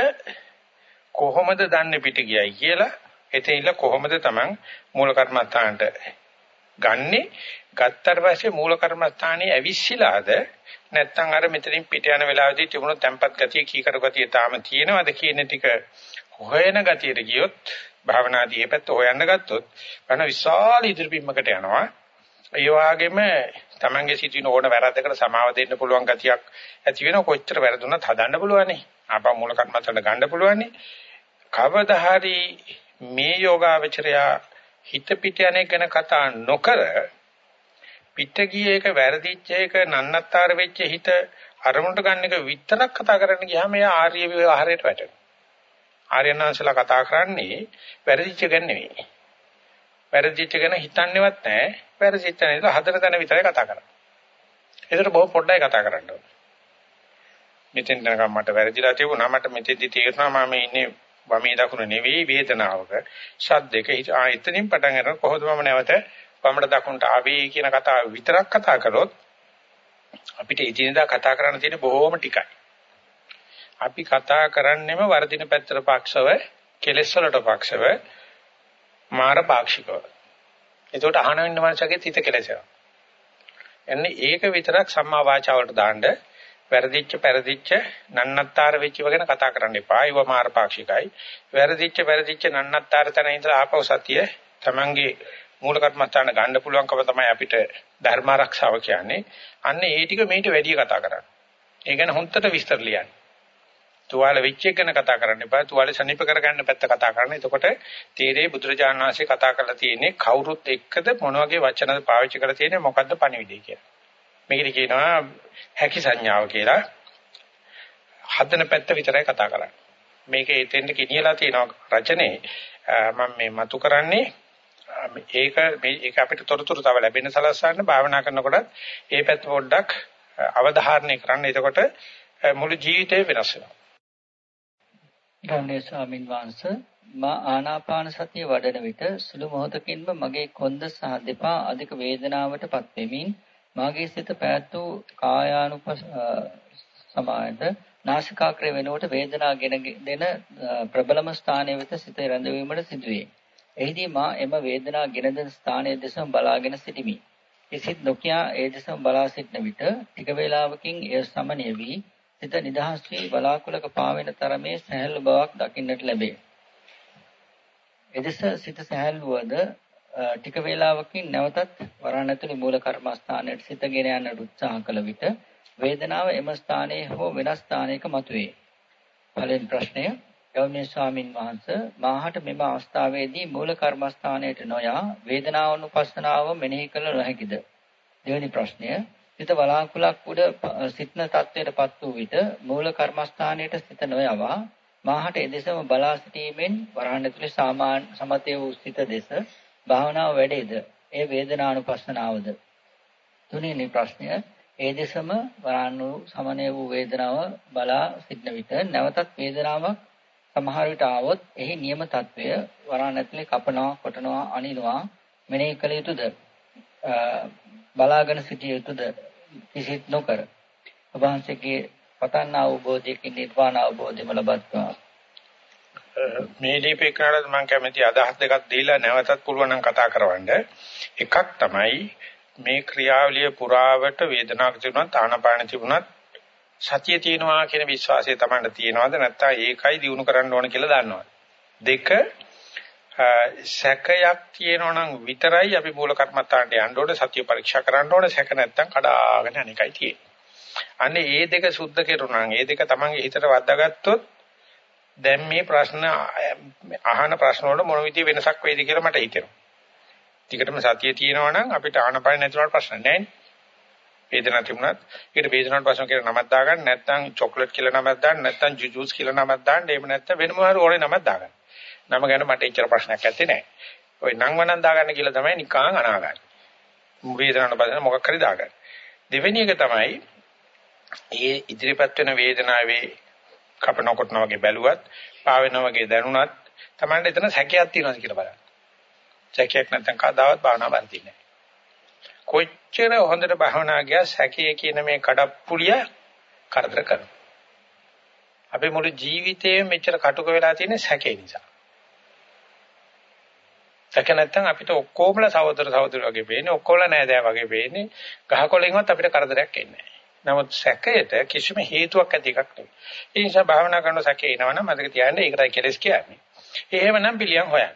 කොහොමද දන්නේ පිට ගියයි කියලා එතෙයිල කොහොමද Taman මූල කර්මස්ථානට ගන්නෙ? ගත්තට පස්සේ මූල කර්මස්ථානයේ ඇවිස්සීලාද? නැත්නම් අර මෙතනින් පිට යන වෙලාවේදී තිබුණු tempat ගතිය කීකර ගතිය තාම තියෙනවද කියන ටික හොයන ගතියට ගියොත් භාවනාදී මේ පැත්ත හොයන්න ගත්තොත් අන විශාල ඉදිරිපින්මකට යනවා. ඒ වගේම Tamange සිටින ඕන වැරද්දකට සමාව දෙන්න පුළුවන් ගතියක් ඇති වෙන කොච්චර වැරදුනත් හදන්න පුළුවන්නේ. ආපහු මූල කර්මත්තට ගන්න පුළුවන්නේ. කවදා හරි මේ යෝගාවචරයා හිත පිට යන එක ගැන කතා නොකර පිට ගිය එක වැරදිච්ච එක නන්නත්තර වෙච්ච හිත අරමුණට ගන්න එක විතරක් කතා කරන්න ගියාම එයා ආර්ය විවහාරයට වැටෙනවා. ආර්යනාංශලා කතා කරන්නේ වැරදිච්ච ගැන නෙවෙයි. වැරදිච්ච ගැන හිතන්නේවත් නැහැ. වැරදිච්ච නේද හතර තැන විතරයි කතා කරන්නේ. ඒකට බොහොම පොඩ්ඩයි කතා කරන්න ඕනේ. මෙතෙන් දැනගම මට වැරදිලා තිබුණා. මට මෙතෙන්දි තේරෙනවා මම ඉන්නේ වමේ දකුණ නෙවෙයි වේදනාවක. ශබ්දයක ආ එතනින් පටන් ගන්න කොහොමද මම නැවත වමට දකුණට ආවේ කියන කතාව විතරක් කතා කරොත් අපිට ඉදිනදා කතා කරන්න තියෙන බොහොම ටිකයි. අපි කතා කරන්නේම වර්ධින පැත්තට පක්ෂව, කෙලෙස් වලට පක්ෂව, මාර පාක්ෂිකව. එතකොට අහන වෙන මනසගේ හිත කෙලෙසෙනවා. එන්නේ ඒක විතරක් සම්මා වාචා වලට දාන්න වැරදිච්ච පෙරදිච්ච නන්නත්තර වෙච්ච වගේන කතා කරන්න එපා. ඒව මාර පාක්ෂිකයි. වැරදිච්ච පෙරදිච්ච නන්නත්තර තැන ඉඳලා ආපහු සතිය තමන්ගේ මූල කර්මස්ථාන ගන්න පුළුවන්කම තමයි අපිට ධර්ම ආරක්ෂාව කියන්නේ. අන්න ඒ ටික මේට වැඩි කතා කරන්න. ඒ ගැන හොන්තට විස්තර ලියන්න. තුවාල වෙච්ච එක ගැන කතා කරන්න එපා. තුවාල සනීප කරගන්න පැත්ත කතා කරන්න. එතකොට තීරේ බුදුරජාණන් වහන්සේ කතා කරලා තියෙන්නේ කවුරුත් එක්කද මොන වගේ වචනද පාවිච්චි කරලා තියෙන්නේ මොකද්ද පණිවිඩය කියලා. මේකට කියනවා හැකි සංඥාව කියලා. හදන පැත්ත විතරයි කතා කරන්නේ. මේක එතෙන්ට ගෙනියලා තියෙනවා රචනයේ මම මේ මතු කරන්නේ ඒක මේක අපිට තොරතුරු තව ලැබෙන සලස්සන්න භාවනා කරනකොට ඒ පැත්ත පොඩ්ඩක් අවධාරණය කරන්න. එතකොට මුළු ජීවිතේ වෙනස් වෙනවා. ගෞරවනීය ස්වාමින් වහන්සේ මා ආනාපාන සතිය වඩන විට සුළු මොහොතකින්ම මගේ කොන්ද සහ දෙපා අධික වේදනාවටපත් වෙමින් මාගේ සිත පැවැත් වූ කායානුප සමායත නාසිකාග්‍රය වෙනුවට වේදනාගෙන දෙන ප්‍රබලම ස්ථානයේ වෙත සිත රැඳවීමට සිදුවේ. එහිදී මා එම වේදනා ගෙන දෙන ස්ථානයේ දෙසම බලාගෙන සිටිමි. කිසිත් නොකිය ඒ දෙසම බලා සිටන විට ටික වේලාවකින් එය සමනය වී සිත නිදහස් වී බලාකුලක පාවෙන තරමේ සහැල්ලු බවක් දකින්නට ලැබේ. එදෙස සිත සහැල්ලුවද ටික වේලාවකින් නැවතත් වරණ ඇතුළේ මූල කර්මස්ථානයට සිත ගෙන යන්නට උත්සාහ කළ විට වේදනාව එම ස්ථානයේ හෝ වෙනස් ස්ථානයක මතුවේ. පළවෙනි ප්‍රශ්නය ගෞරවනීය ස්වාමින් වහන්සේ මාහට මෙම අවස්ථාවේදී මූල කර්මස්ථානයට නොයා වේදනාවනුපස්සනාව මෙනෙහි කළ නොහැකිද? දෙවෙනි ප්‍රශ්නය සිත බලාකුලක් උඩ සිටන තත්වයටපත් වූ විට මූල කර්මස්ථානයට සිත නොයවා මාහට එදෙසම බලා සිටීමෙන් වරහන් ඇතුලේ සාමාන්‍ය සමතේ වූ සිත දෙස භාවනාව වැඩේද? ඒ වේදනානුපස්සනාවද? තුන්වෙනි ප්‍රශ්නය ඒ දෙසම වරහන් වූ සමනය වූ වේදනාව බලා සිටන විට නැවතත් වේදනාවක් සමහර විට ආවොත් එහි නියම తත්වය වරහන් ඇතුලේ කපනවා, කොටනවා, අනිනවා මෙනෙහි කළ යුතුද? බලාගෙන සිටිය යුතුද? කිසිත් නොකර. ඔබ වහන්සේගේ පතන්න අවබෝධයකින් නිර්වාණ අවබෝධයම ලබත්වා. මේ දීපේකරට මම කැමති අදහස් දෙකක් දීලා නැවතත් පුළුවන් නම් කතා කරවන්න. එකක් තමයි මේ ක්‍රියාවලිය පුරාවට වේදනාවක් තිබුණත් ආනපාන තිබුණත් සතිය තියෙනවා කියන විශ්වාසය තමයි තියෙනවද නැත්නම් ඒකයි දිනු කරන්න ඕන කියලා දන්නවද? දෙක සැකයක් තියෙනවා නම් විතරයි අපි මූල කර්මත්තාන්ට යන්න ඕනේ සතිය පරීක්ෂා කරන්න ඕනේ සැක නැත්තම් කඩාගෙන අනිකයි තියෙන්නේ. අනේ මේ දෙක සුද්ධ කෙරුණා නම් මේ දෙක තමන්ගේ හිතට වද්දාගත්තොත් දැන් මේ ප්‍රශ්න අහන ප්‍රශ්න වල මොන විදිහේ වෙනසක් වෙයිද කියලා මට හිතෙනවා. ටිකටම සතිය තියෙනවා නම් අපිට ආනපන නැතුනට ප්‍රශ්න නැහැ නේ. වේදනාවක් තිබුණත් ඒකට වේදනාවට ප්‍රශ්න කියලා නමක් දාගන්න නැත්නම් චොක්ලට් කියලා නමක් දාන්න නැත්නම් ජුජුස් කියලා නමක් දාන්න එහෙම නැත්නම් වෙනම හරි ඕනේ නමක් දාගන්න. නම ගැන මට එච්චර ප්‍රශ්නයක් නැත්තේ නෑ. ඔය නම් වනම් දාගන්න කියලා තමයි නිකං අනාගන්න. වේදනාවට බඳන මොකක් හරි දාගන්න. දෙවෙනි එක තමයි ඒ ඉදිරිපත් වෙන වේදනාවේ කපන කොටන වගේ බැලුවත්, පාවෙන වගේ දැනුණත් තමයි එතන සැකයක් තියෙනවද කියලා බලන්න. සැකයක් නැත්නම් කවදාවත් භාවනා බන්තින්නේ නෑ. කොච්චර හොඳට භාවනා ගියා සැකයේ කියන මේ කඩප්පුලිය කරදර කරනවා. අපේ මුළු ජීවිතේම මෙච්චර කටුක වෙලා තියෙන්නේ සැකේ නිසා. සැක නැත්තම් අපිට ඔක්කොමලා සහෝදර සහෝදරයෝ වගේ වෙන්නේ ඔක්කොමලා නෑදෑ වගේ වෙන්නේ ගහකොළෙන්වත් අපිට කරදරයක් එන්නේ නැහැ. නමුත් සැකයට කිසිම හේතුවක් ඇති එකක් නෙවෙයි. ඒ නිසා භාවනා කරන සැකේ එනවනම් මතක තියාගන්න ඒකටයි කෙලස් කියන්නේ. එහෙමනම් පිළියම් හොයන්න.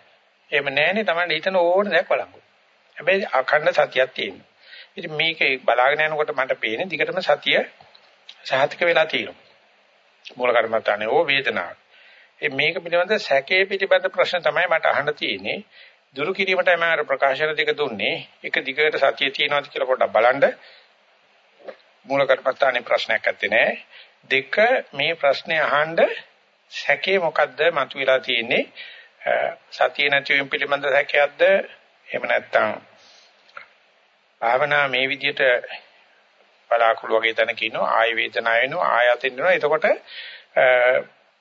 එහෙම නැහැනේ Taman හිතන ඕන දෙයක් වළංගු. හැබැයි අඛණ්ඩ සතියක් තියෙනවා. ඉතින් මේක බලාගෙන යනකොට මට පේන්නේ දිගටම සතිය සහතික වෙලා තියෙනවා. මූල කර්මත්තානේ ඕ වේදනාව. මේක පිළිබඳ සැකේ පිටිබඳ ප්‍රශ්න තමයි මට අහන්න තියෙන්නේ. දුරු කිරීමටයි මම අර ප්‍රකාශන දෙක දුන්නේ. එක දිගට සතිය තියෙනවද කියලා පොඩ්ඩක් බලන්න. මූල කර්මස්ථානේ ප්‍රශ්නයක් නැත්තේ නෑ. දෙක මේ ප්‍රශ්නේ අහන්න සැකේ මොකද්ද මතුවලා තියෙන්නේ? සතිය නැතිවීම පිළිබඳ සැකයක්ද? එහෙම නැත්නම් භාවනා මේ විදිහට බලාකුළු වගේ තැනක ඉන්නවා ආය වේදනාව එනවා ආයතෙන් එනවා එතකොට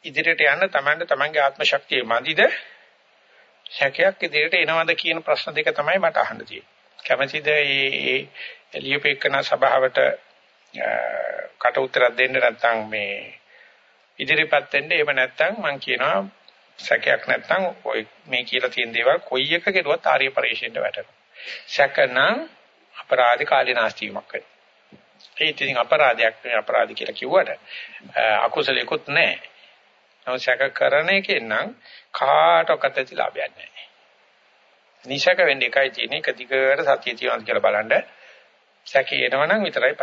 ඉදිරියට යන්න තමන්ට තමන්ගේ ආත්ම ශක්තිය මදිද සැකයක් ඉදිරියට එනවද කියන ප්‍රශ්න දෙක තමයි මට අහන්න තියෙන්නේ. කැමැතිද මේ එළියපෙකන සභාවට කට උත්තරයක් දෙන්න නැත්නම් මේ ඉදිරිපත් වෙන්න එහෙම නැත්නම් මම කියනවා සැකයක් නැත්නම් ඔය මේ කියලා තියෙන දේවල් කොයි එක කෙරුවත් ආර්ය පරිශ්‍රයට වැටෙනවා. සැකනම් අපරාධ කාලීනාස්ති වීමක් වෙනවා. ඒ ඉතින් අපරාධයක් නෙවෙයි අපරාධ කියලා කිව්වට අකුසලයක්වත් නැහැ. නමුත් සැක කරන එකෙන් නම් කාටවත් ඇති ලාභයක් නැහැ. නිසක වෙන්න එකයි තියෙන්නේ. එක දිගට සතිය තියනවා කියලා බලන්න. සැකේ එනවනම් විතරයි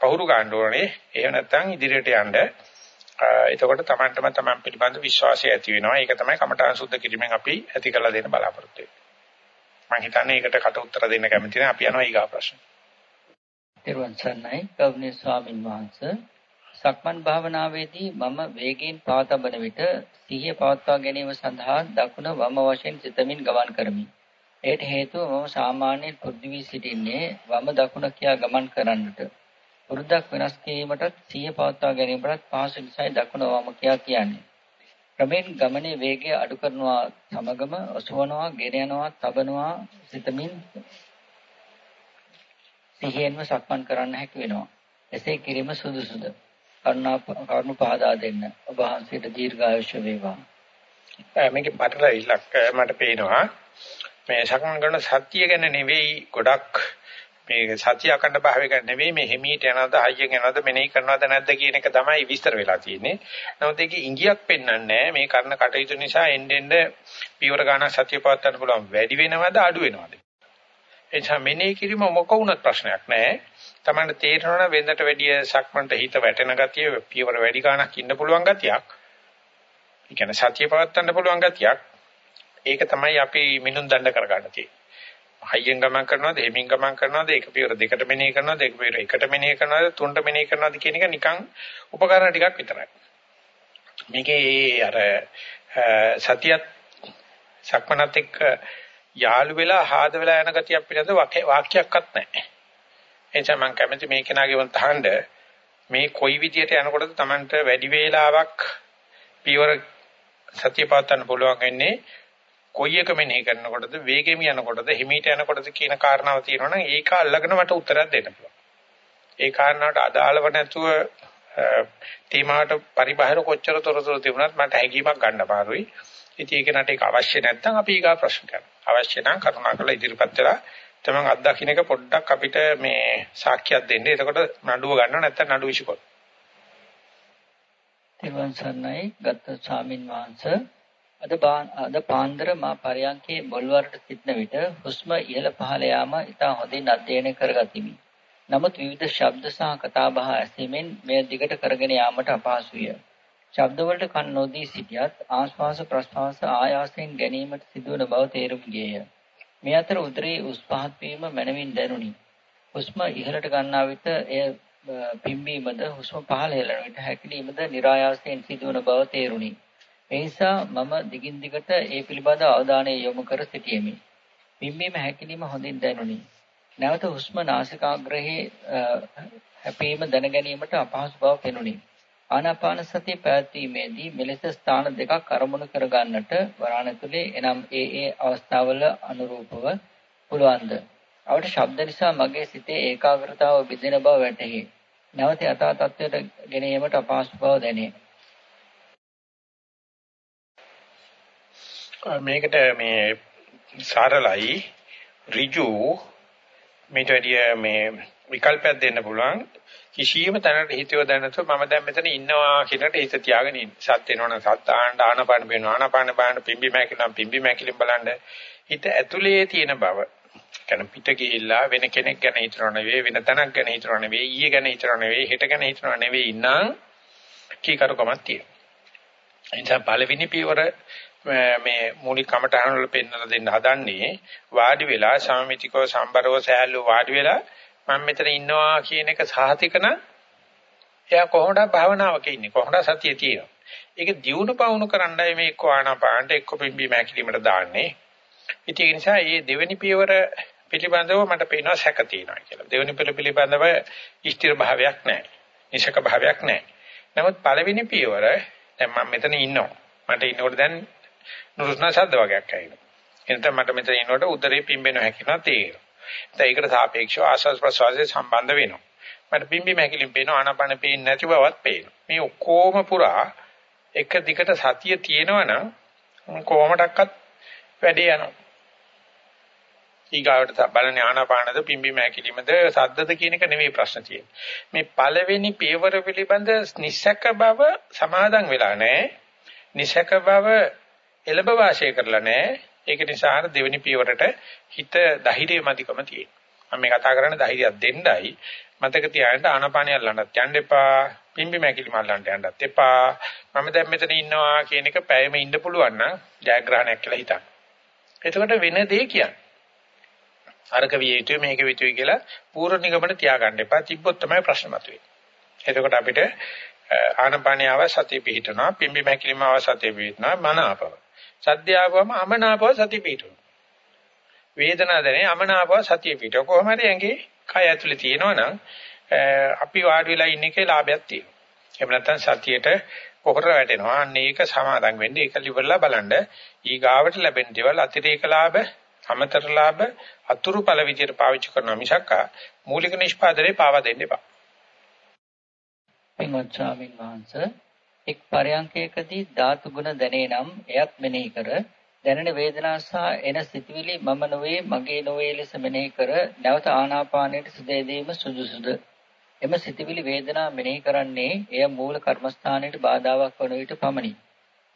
පහුරු ගන්න ඕනේ. එහෙම නැත්නම් ඉදිරියට යන්න. එතකොට Tamanටම Taman පිළිබඳ විශ්වාසය ඇති වෙනවා. ඒක තමයි කමඨාන් සුද්ධ කිරීමෙන් අපි ඇති කරලා දෙන්න බලාපොරොත්තු වෙන්නේ. මම හිතන්නේ ඒකට කට උත්තර දෙන්න කැමති නැහැ. අපි යනවා ඊගා ප්‍රශ්න. ත්වන් සන්නයි ගෞරවනීය ස්වාමින් වහන්සේ සක්මන් භාවනාවේදී මම වේගයෙන් පවතබන විට සිහිය පවත්වා ගැනීම සඳහා දකුණ වම වශයෙන් සිතමින් ගමන් කරමි. එයට හේතුව මම සාමාන්‍යයෙන් පුරුදු වී සිටින්නේ වම දකුණ කියා ගමන් කරන්නට. පුරුද්දක් වෙනස් කිරීමටත් සිහිය පවත්වා ගැනීමටත් පහසු නිසායි දකුණ වම කියා කියන්නේ. ක්‍රමෙන් ගමනේ වේගය අඩු කරනවා සමගම ඔසවනවා, ගෙන යනවා, තබනවා සිතමින් සිහියෙන්ම සක්මන් කරන්න හැකි වෙනවා. එසේ කිරීම සුදුසුද? කරුණා කරුණු පහදා දෙන්න. ඔබ වහන්සේට දීර්ඝායුෂ වේවා. මේකේ පටලවිල්ලක් මට පේනවා. මේ සක්මන් කරන සත්‍ය ගැන නෙවෙයි ගොඩක් මේ සත්‍ය අකණ්ඩ භාවයක නෙවෙයි මේ හිමීට යනවද හයියෙන් යනවද මෙනෙහි කරනවද නැද්ද කියන එක තමයි විස්තර වෙලා තියෙන්නේ. නමුත් ඒකේ ඉංගියක් පෙන්වන්නේ මේ කරන කටයුතු නිසා එන්න එන්න පියවර ගන්න සත්‍ය පවත්වන්න පුළුවන් වැඩි වෙනවද අඩු වෙනවද? එනිසා මෙනෙහි කිරීම මොක වුණත් ප්‍රශ්නයක් නෑ. Tamanne තේරෙනවා වෙනදට වැඩිය සක්මන්ට හිත වැටෙන ගතිය පියවර වැඩි ගන්නක් ඉන්න පුළුවන් ගතියක්. ඒ කියන්නේ සත්‍ය පවත්වන්න පුළුවන් ගතියක්. ඒක තමයි අපි මිනුම් දණ්ඩ කරගන්න තියෙන්නේ. හයියෙන් ගමන් කරනවද එමින් ගමන් කරනවද එක පියවර දෙකට මෙනෙහි කරනවද එක පියවර එකට මෙනෙහි කරනවද තුනට මෙනෙහි කරනවද කියන එක නිකන් උපකරණ ටිකක් විතරයි. මේකේ අර සතියත් සක්මනත් එක්ක යාළු වෙලා ආද වෙලා යන ගතියක් පිළිබඳ වාක්‍යයක්වත් නැහැ. එනිසා මම කැමති මේ කෙනාගේ වුණ තහඬ මේ කොයි විදියට යනකොටද Tamanට වැඩි වේලාවක් පියවර සතිය පවත්වන්න පුළුවන් වෙන්නේ කොයි එක මෙනෙහි කරනකොටද වේගෙම යනකොටද හිමීට යනකොටද කියන කාරණාව තියෙනවා නම් ඒක අල්ලගෙන මට උත්තරයක් දෙන්න පුළුවන්. ඒ කාරණාවට අදාළව නැතුව තීමාවට පරිබාහිර කොච්චර තොරතුරු තිබුණත් මට හැඟීමක් ගන්න අමාරුයි. ඉතින් ඒක නට ඒක අවශ්‍ය නැත්නම් අපි ඊගා ප්‍රශ්න කරනවා. අවශ්‍ය නම් කරුණාකරලා ඉදිරිපත් වෙලා තමන් අත්දකින්න එක පොඩ්ඩක් අපිට මේ සාක්ෂියක් දෙන්න. එතකොට නඩුව ගන්නව නැත්නම් නඩුව විශ්කොත්. තෙරුවන් සරණයි ගත්ත ස්වාමින් වහන්සේ අද අද පාන්දර මා පරයන්කේ බොල්වරට සිටන විට හුස්ම ඉහළ පහළ යාම ඉතා හොඳින් අධ්‍යයනය කරගතිමි. නමුත් විවිධ ශබ්ද සහ කතා බහ ඇසීමෙන් මෙය දිගට කරගෙන යාමට අපහසුය. ශබ්දවලට කන් නොදී සිටියත් ආශ්වාස ප්‍රශ්වාස ආයාසයෙන් ගැනීමට සිදුවන බව තේරුම් ගියේය. මේ අතර උදරයේ උස් පහත් වීම මනමින් දැනුනි. හුස්ම ඉහළට ගන්නා විට එය පිම්බීමද හුස්ම පහළ හෙළන විට හැකිලීමද નિરાයාසයෙන් සිදුවන බව තේරුණි. ඒ නිසා මම දිගින් දිගට ඒ පිළිබඳ අවධානය යොමු කර සිටියෙමි. පිම්බීම හැකිලිම හොඳින් දැනුනි. නැවත හුස්ම නාසිකාග්‍රහයේ හැපීම දැන ගැනීමට අපහසු බව පෙනුනි. ආනාපාන සතිය පැවැත්වීමේදී මෙලෙස ස්ථාන දෙකක් අරමුණු කර ගන්නට වරාණ තුලේ එනම් ඒ ඒ අවස්ථාවල අනුරූපව පුළුවන්ද? අවට ශබ්ද නිසා මගේ සිතේ ඒකාග්‍රතාව බෙදෙන බව වැටහි. නැවත යථා තත්ත්වයට ගෙන යාමට අපහසු බව දැනේ. මේකට මේ සරලයි ඍජු මේට වැඩිය මේ විකල්පයක් දෙන්න පුළුවන් කිසියම් තැනකට හිතියව දැනනතො මම දැන් මෙතන ඉන්නවා කියනට හිත තියාගෙන ඉන්න. සත් වෙනවනම් සත් ආන්න ආනපාන වෙනවා ආනපාන බාන පිම්බි මැකිනම් පිම්බි මැකිලින් බලන්න හිත ඇතුලේ තියෙන බව. කියන පිට ගිහිල්ලා වෙන කෙනෙක් ගැන හිතනව නෙවෙයි වෙන තැනක් ගැන හිතනව නෙවෙයි ඊයේ ගැන හිතනව නෙවෙයි හෙට ගැන හිතනව නෙවෙයි ඉන්නා කීකරුකමක් තියෙනවා. එනිසා පළවෙනි පියවර මේ මූලික කමටහන වල පෙන්වලා දෙන්න හදන්නේ වාඩි වෙලා සමමිතිකව සම්බරව සෑහළු වාඩි වෙලා මම මෙතන ඉන්නවා කියන එක සාහතිකන එයා කොහොමද භාවනාවක ඉන්නේ? කොහොමද සතිය තියෙනවා ඒක දියුණු පවුණු කරන්නයි මේ එක්ක ආනාපානට එක්ක පිම්බි මෑකිලිමට දාන්නේ. ඉතින් ඒ නිසා මේ දෙවෙනි පියවර පිළිබඳව මට පේනවා සැක තියෙනවා කියලා. දෙවෙනි පියවර පිළිබඳව ස්ථිර භාවයක් නැහැ. නිසක භාවයක් නැහැ. නමුත් පළවෙනි පියවර දැන් මම මෙතන ඉන්නවා. මට ඉන්නකොට දැන් නුරුස්නා ශබ්ද වගේක් ඇහෙනවා. එනතම මට මෙතන ඉන්නකොට උදරේ පිම්බෙන හැකිනවා තේරෙනවා. දැන් ඒකට සාපේක්ෂව ආස්වාද ප්‍රසවාසයේ සම්බන්ධ වෙනවා. මට පිම්බි මහැකිලින් පේනවා ආනාපාන පේන්නේ නැති බවත් පේනවා. මේ ඔක්කොම පුරා එක දිගට සතිය තියෙනවනම් කොහොමඩක්වත් වැඩේ යනවා. ඊගාවට බලන්නේ ආනාපානද පිම්බි මහැකිලිමද සද්දද කියන එක නෙමෙයි ප්‍රශ්න තියෙන්නේ. මේ පළවෙනි පියවර පිළිබඳ නිසක බව සමාදන් වෙලා නැහැ. නිසක බව එළඹ වාසය කරලා නැහැ. ඒක නිසා අර දෙවෙනි පියවරට හිත ධෛර්යය මදිකම තියෙනවා. මම මේ කතා කරන්නේ ධෛර්යයක් දෙන්නයි. මතක තියාගන්න ආනාපානිය අල්ලන්නත් යන්න එපා. පිම්බි මැකිලි මල්ලන්ට යන්නත් එපා. මම දැන් මෙතන ඉන්නවා කියන එක පැයෙම ඉන්න පුළුවන් නම් ජයග්‍රහණයක් කියලා හිතන්න. එතකොට වෙන දේ කියන්නේ. අරක විය යුතුයි මේක විය යුතුයි කියලා පූර්ව නිගමන තියාගන්න එපා. තිබ්බොත් තමයි ප්‍රශ්න මතුවේ. එතකොට අපිට ආනපානියාව සතිය පිහිටනවා. පිම්බි මැකිලිම ආව සතිය පිහිටනවා. මන ආපව. සද්ද ආවම අමනාපව සතිය පිටුන. වේදනාව දැනේ අමනාපව සතිය පිටව. කොහොම හරි ඇඟේ කය ඇතුලේ තියෙනවනම් අපි වාඩි වෙලා ඉන්න එකේ ලාභයක් තියෙනවා. එහෙම නැත්නම් සතියේට පොහොර වැටෙනවා. අන්න ඒක සමාදම් වෙන්න ඒක liverලා බලන්න. ඊගාවට ලැබෙන දේවල් අතිරේක ලාභ, අමතර ලාභ, අතුරු ඵල විදියට පාවිච්චි කරනවා මිසක් මූලික නිෂ්පාදනයේ පාවා දෙන්න එපා. පින්වත් ස්වාමීන් වහන්සේ එක් පරයන්කයකදී ධාතු ගුණ දැනේ නම් එයත් මෙනෙහි කර දැනෙන වේදනා සහ එන සිතුවිලි මම නොවේ මගේ නොවේ ලෙස මෙනෙහි කර නැවත ආනාපානයට සිදෙදීම සුදුසුද? එම සිතුවිලි වේදනා මෙනෙහි කරන්නේ එය මූල කර්මස්ථානයට බාධාවක් වන විට පමණි.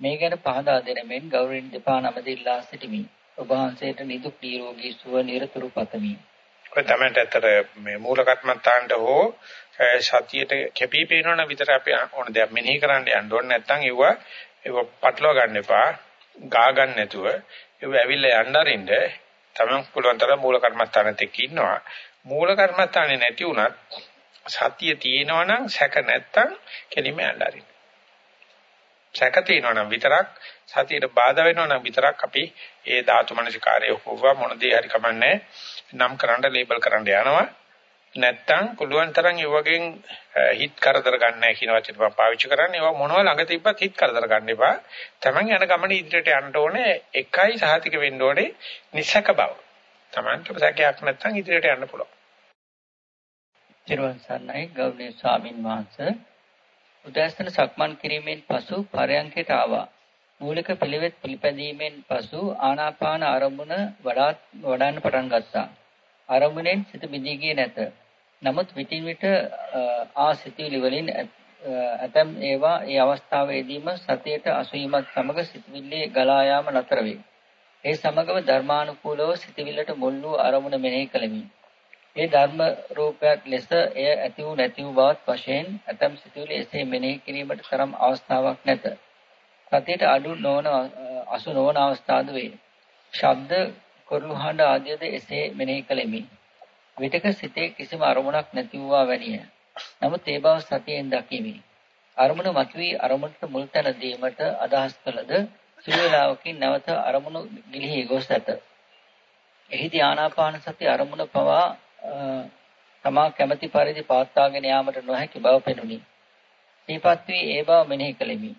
මේ ගැන පහදා දෙන මෙන් ගෞරවයෙන් දෙපා නමදිල්ලා සිටිමි. ඔබ වහන්සේට නිදුක් නිරෝගී සුව නිරතුරු පතමි. ඔය තමයි ඇත්තට මේ මූල කර්මස්ථානට හෝ සතියට කැපී පෙනෙනවන විතර අපි ඕන දෙයක් මෙනෙහි කරන්න යන්න ඕනේ නැත්නම් ඒව ඒව පටලවා ගන්න එපා ගා ගන්න නැතුව ඒව ඇවිල්ලා යන්න අරින්න තමයි පුළුවන් තරම් මූල කර්මස්ථානෙත් එක්ක ඉන්නවා. මූල කර්මස්ථානේ නැති වුණත් සතිය තියෙනවා නම් සැක නැත්තම් කෙලිම යන්න අරින්න. සැක තියෙනවා නම් විතරක් සතියට බාධා වෙනවා නම් විතරක් අපි ඒ ධාතු මනසිකාරය හොවා මොන දේ හරි කමන්නේ නම් කරන්න ලේබල් කරන්න යනවා නැත්තම් පුළුවන් තරම් ඒ වගේ හිත කරදර ගන්න නැහැ කියන වචන මම පාවිච්චි කරන්නේ ඒවා මොනව ළඟ තිබ්බත් හිත කරදර ගන්න එපා. Taman යන ගමන ඉදිරියට යන්න ඕනේ එකයි සහතික වෙන්න ඕනේ නිසක බව. Tamanට සැකයක් නැත්තම් ඉදිරියට යන්න පුළුවන්. ජීවන් සන්නයි ගෞරවනීය ස්වාමින් වහන්සේ උදෑසන සක්මන් කිරීමෙන් පසු පරයන්කයට ආවා. මූලික පිළිවෙත් පිළිපැදීමෙන් පසු ආනාපාන ආරම්භන වඩාත් වඩන්න පටන් ගත්තා. ආරම්භණයෙන් සිත බිඳී ගියේ නැත. නමුත් විටින් විට ආ සිතුවිලි වලින් ඇතම් ඒවා ඒ අවස්ථාවේදීම සතියට අසුීමත් සමග සිතුවිල්ලේ ගලා යාම නතර වේ. ඒ සමගම ධර්මානුකූලව සිතුවිල්ලට මුල් වූ අරමුණ මෙනෙහි කළෙමි. ඒ ධර්ම රූපයක් ලෙස එය ඇති වූ නැති වූ බවත් වශයෙන් ඇතම් සිතුවිලි එසේ මෙනෙහි කිරීමට තරම් අවස්ථාවක් නැත. සතියට අඩු නොවන අසු නොවන අවස්ථාද වේ. ශබ්ද කුරුළු හඬ ආදියද එසේ මෙනෙහි කළෙමි. විතක සිතේ කිසිම අරමුණක් නැති වූවා වැනිය. නමුත් ඒ බව සතියෙන් දකිමි. අරමුණ මතුවී අරමුණට මුල් තැන දීමට අදහස් කළද සුළු වේලාවකින් නැවත අරමුණු ගිලිහි ගොස් ඇත. එහිදී ආනාපාන සති අරමුණ පවා තමා කැමැති පරිදි පවත්වාගෙන යාමට නොහැකි බව පෙනුනි. දීපත් වී ඒ බව මෙනෙහි කළෙමි.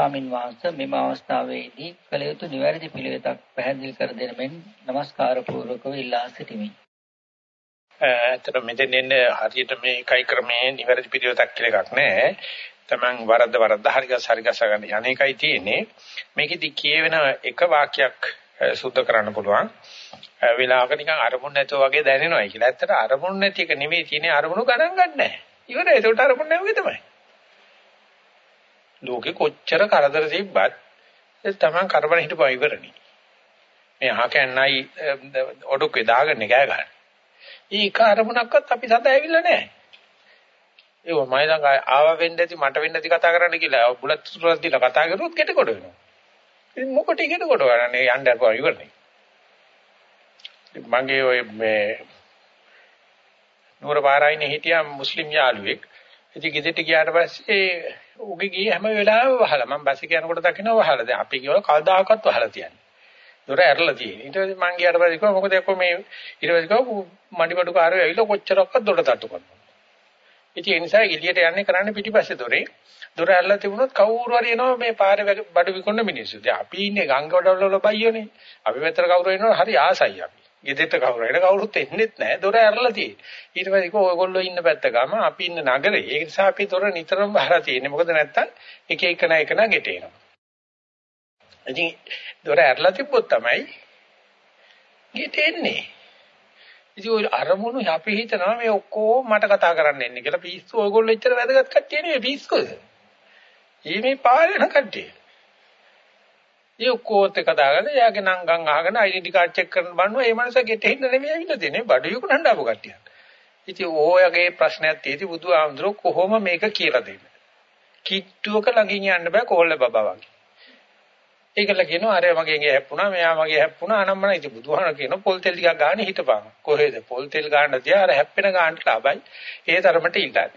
ස්වාමින් වහන්සේ මෙම අවස්ථාවේදී කළ යුතු නිවැරදි පිළිවෙතක් පැහැදිලි කර දෙන මෙන් নমස්කාර පූර්වකව ඉල්ලා සිටිමි. ඇත්තට මෙතෙන් එන්නේ හරියට මේ එකයි ක්‍රමයේ නිවැරදි පිළිවෙතක් කියලා එකක් නැහැ. Taman වරද්ද වරද්ද හරිගස් හරිගස් ගන්න යන්නේකයි තියෙන්නේ. මේකෙදි කියවෙන එක වාක්‍යයක් සුද්ධ කරන්න පුළුවන්. වෙලාවක නිකන් අරමුණ නැතුව වගේ දැනෙනවා කියලා. ඇත්තට අරමුණ නැති එක නෙවෙයි තියෙන්නේ අරමුණු ගණන් ගන්න නැහැ. ඉවරයි. ඒකට අරමුණ නැවගේ තමයි. ලෝකේ කොච්චර කරදර තිබ්බත් ඒ තමන් කරබන හිටපුවා ඉවරනේ. මේ අහකන්නයි ඔඩොක්කේ දාගන්නේ කෑ ගන්න. ඊ කාර්මුණක්වත් අපි සදා ඇවිල්ලා නැහැ. ඒව මම ළඟ ආව වෙන්න ඇති මට වෙන්න ඇති කතා කරන්න කියලා බුලත් සුරක් දීලා කතා කරුවොත් කෙට කොට වෙනවා. ඉතින් මොකට කෙට කොට වරන්නේ යන්න හරපුවා ඉවරනේ. මගේ ඔය මේ නුවර පාරායිනේ හිටියා මුස්ලිම් යාළුවෙක්. ඉතින් ගෙදරට ගියාට පස්සේ උගේ ගියේ හැම වෙලාවෙම වහලා මම බස් එක යනකොට දකිනවා වහලා. දැන් අපි කියවල කවදාකවත් වහලා තියන්නේ. දොර ඇරලා තියෙන්නේ. ඊට පස්සේ මං ගියාට පස්සේ කිව්වා මොකද එක්ක මේ ඊට පස්සේ කිව්වා මඩිපඩු කාර්යය ඇවිල්ලා කොච්චරක්වත් දොර තට්ටු කරනවා. ඉතින් ඒ නිසා එළියට යන්නේ කරන්නේ පිටිපස්සේ දොරේ. දොර ඇරලා තිබුණොත් කවුරු හරි එනවා මේ පාරේ බඩු විකුණන මිනිස්සු. දැන් අපි ඉන්නේ ගංගවඩවල වල බයියෝනේ. අපි මෙතර කවුරු එනවා හරි ආසයි අපි. ගෙදෙට්ට කවුරු එන කවුරුත් එන්නෙත් නැහැ. දොර ඇරලා තියෙන්නේ. ඊට පස්සේ කිව්වා ඔයගොල්ලෝ ඉන්න පැත්ත ගම අපි ඉන්න නගරේ. ඒ නිසා අපි දොර නිතරම බහලා තියෙන්නේ. මොකද නැත්තම් එක එක නා එක නා ගෙට එනවා. ඉතින් දොර ඇරලා තිබ්බොත් තමයි ගෙට එන්නේ. ඉතින් ඔය අරමුණු අපි හිතනවා මේ ඔක්කොම මට කතා කරන්න එන්නේ කියලා පිස්සු ඔයගොල්ලෝ එච්චර වැදගත් කට්ටිය නෙවෙයි පිස්සුද? ඊ මේ පාරේන කට්ටිය. ඒ ඔක්කොත් එක දාගෙන එයාගේ නංගන් අහගෙන ඩෙන්ටි කාඩ් චෙක් කරන බණ්ණෝ ඒ මනස ගෙට හින්න නෙමෙයි ඇවිල්ලා දෙන්නේ බඩු විකුණන්න ආපු කට්ටිය. ඉතින් ඕයගේ ප්‍රශ්නයක් තියෙදි බුදුහාමුදුරුවෝ කොහොම මේක කියලා දෙන්නේ? කිට්ටුවක ළඟින් යන්න බෑ කෝල්ල බබා වගේ. ඒකල කියනවා අර මගේ ගේ හැප්පුණා මෙයා මගේ හැප්පුණා අනම්මන ඉතින් බුදුහාම කියනවා පොල් තෙල් ටිකක් ගන්න හිටපන්. කොහෙද පොල් තෙල් ගන්න තියා අර හැප්පෙන ගන්නට ලාභයි. ඒ තරමට ඉල්ලන්නේ.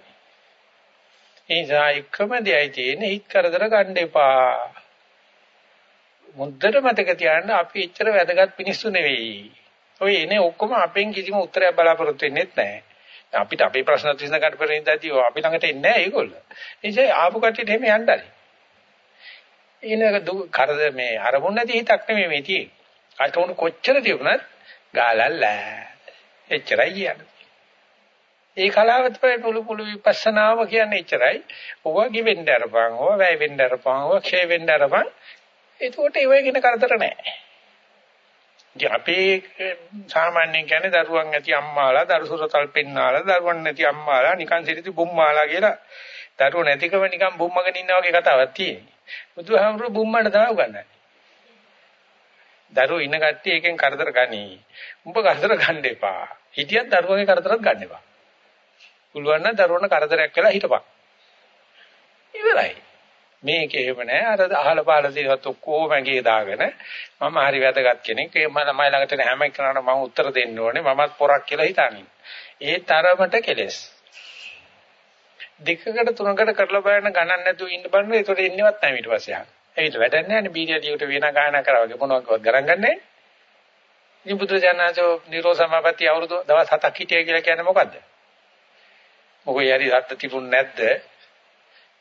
ඒ නිසා එකම දෙයයි තියෙන්නේ හිත කරදර ගන්න එපා. මුද්දට මතක තියාගන්න අපි එච්චර වැදගත් මිනිස්සු නෙවෙයි. ඔය එනේ ඔක්කොම අපෙන් කිසිම උත්තරයක් බලාපොරොත්තු වෙන්නේ නැහැ. අපිට අපේ ප්‍රශ්න විසඳ ගන්න පෙරෙන්දාදී අපි ළඟට එන්නේ නැහැ ඒගොල්ලෝ. ඒ නිසා ආපු කට්ටියට එහෙම යන්නයි. එනක කරද මේ අරමුණ නැති හිතක් නෙමෙයි මේ තියෙන්නේ. අතෝන කොච්චර තිබුණත් ගාලල්ලා. එච්චරයි කියන්නේ. ඒ කලාව තමයි පුළු පුළු විපස්සනාව කියන්නේ එච්චරයි. ඕවා ගිවෙන්න අරපන්, ඕවා වැය වෙන්න අරපන්, ඕවා ක්ෂය වෙන්න අරපන්. ඒකෝට ඒ වගේ කරදර නැහැ. ඉතින් අපේ සාමාන්‍යයෙන් කියන්නේ දරුවන් ඇති අම්මාලා දරුසුරතල් පෙන්නාලා දරුවන් නැති අම්මාලා නිකන් සිටිති බුම්මාලා කියලා දරුවෝ නැතිකම නිකන් බුම්මගෙන ඉන්නා වගේ කතාවක් තියෙනවා. බුදුහාමුදුරු බුම්මන්න තමයි උගන්වන්නේ. දරුවෝ ඉන්න කට්ටිය එකෙන් කරදර ගනි. උඹ කරදර ගන්න එපා. හිටියත් දරුවගේ කරදරත් ගන්න එපා. පුළුවන් නම් දරුවන කරදරයක් කියලා හිටපන්. ඉවරයි. මේක එහෙම නෑ. අර අහල පහල දේවත් ඔක්කොම ඇඟේ දාගෙන මම හරි වැදගත් කෙනෙක්. ඒ මම ළමයි ළඟට හැම කෙනාට මම උත්තර දෙන්න ඕනේ. මමත් පොරක් කියලා හිතන්නේ. ඒ තරමට කෙලස්. දෙකකට තුනකට කරලා බලන්න ගණන් නැතුව ඉන්න බලන්න ඒතකොට එන්නේවත් නැහැ ඊට පස්සේ ආ ඒකට වැඩක් නැහැ නේ. බීඩියලියට වෙන ගායනා කරා වගේ මොනවාක්වත් ගණන් ගන්නෑ ඉතින් බුදුජානනාචෝ නිරෝ සමාපatti අවුරුදු දවස් 7ක් හිටියයි කියලා කියන්නේ මොකද්ද? මොකෝ යරි සත්‍ය තිබුණ නැද්ද?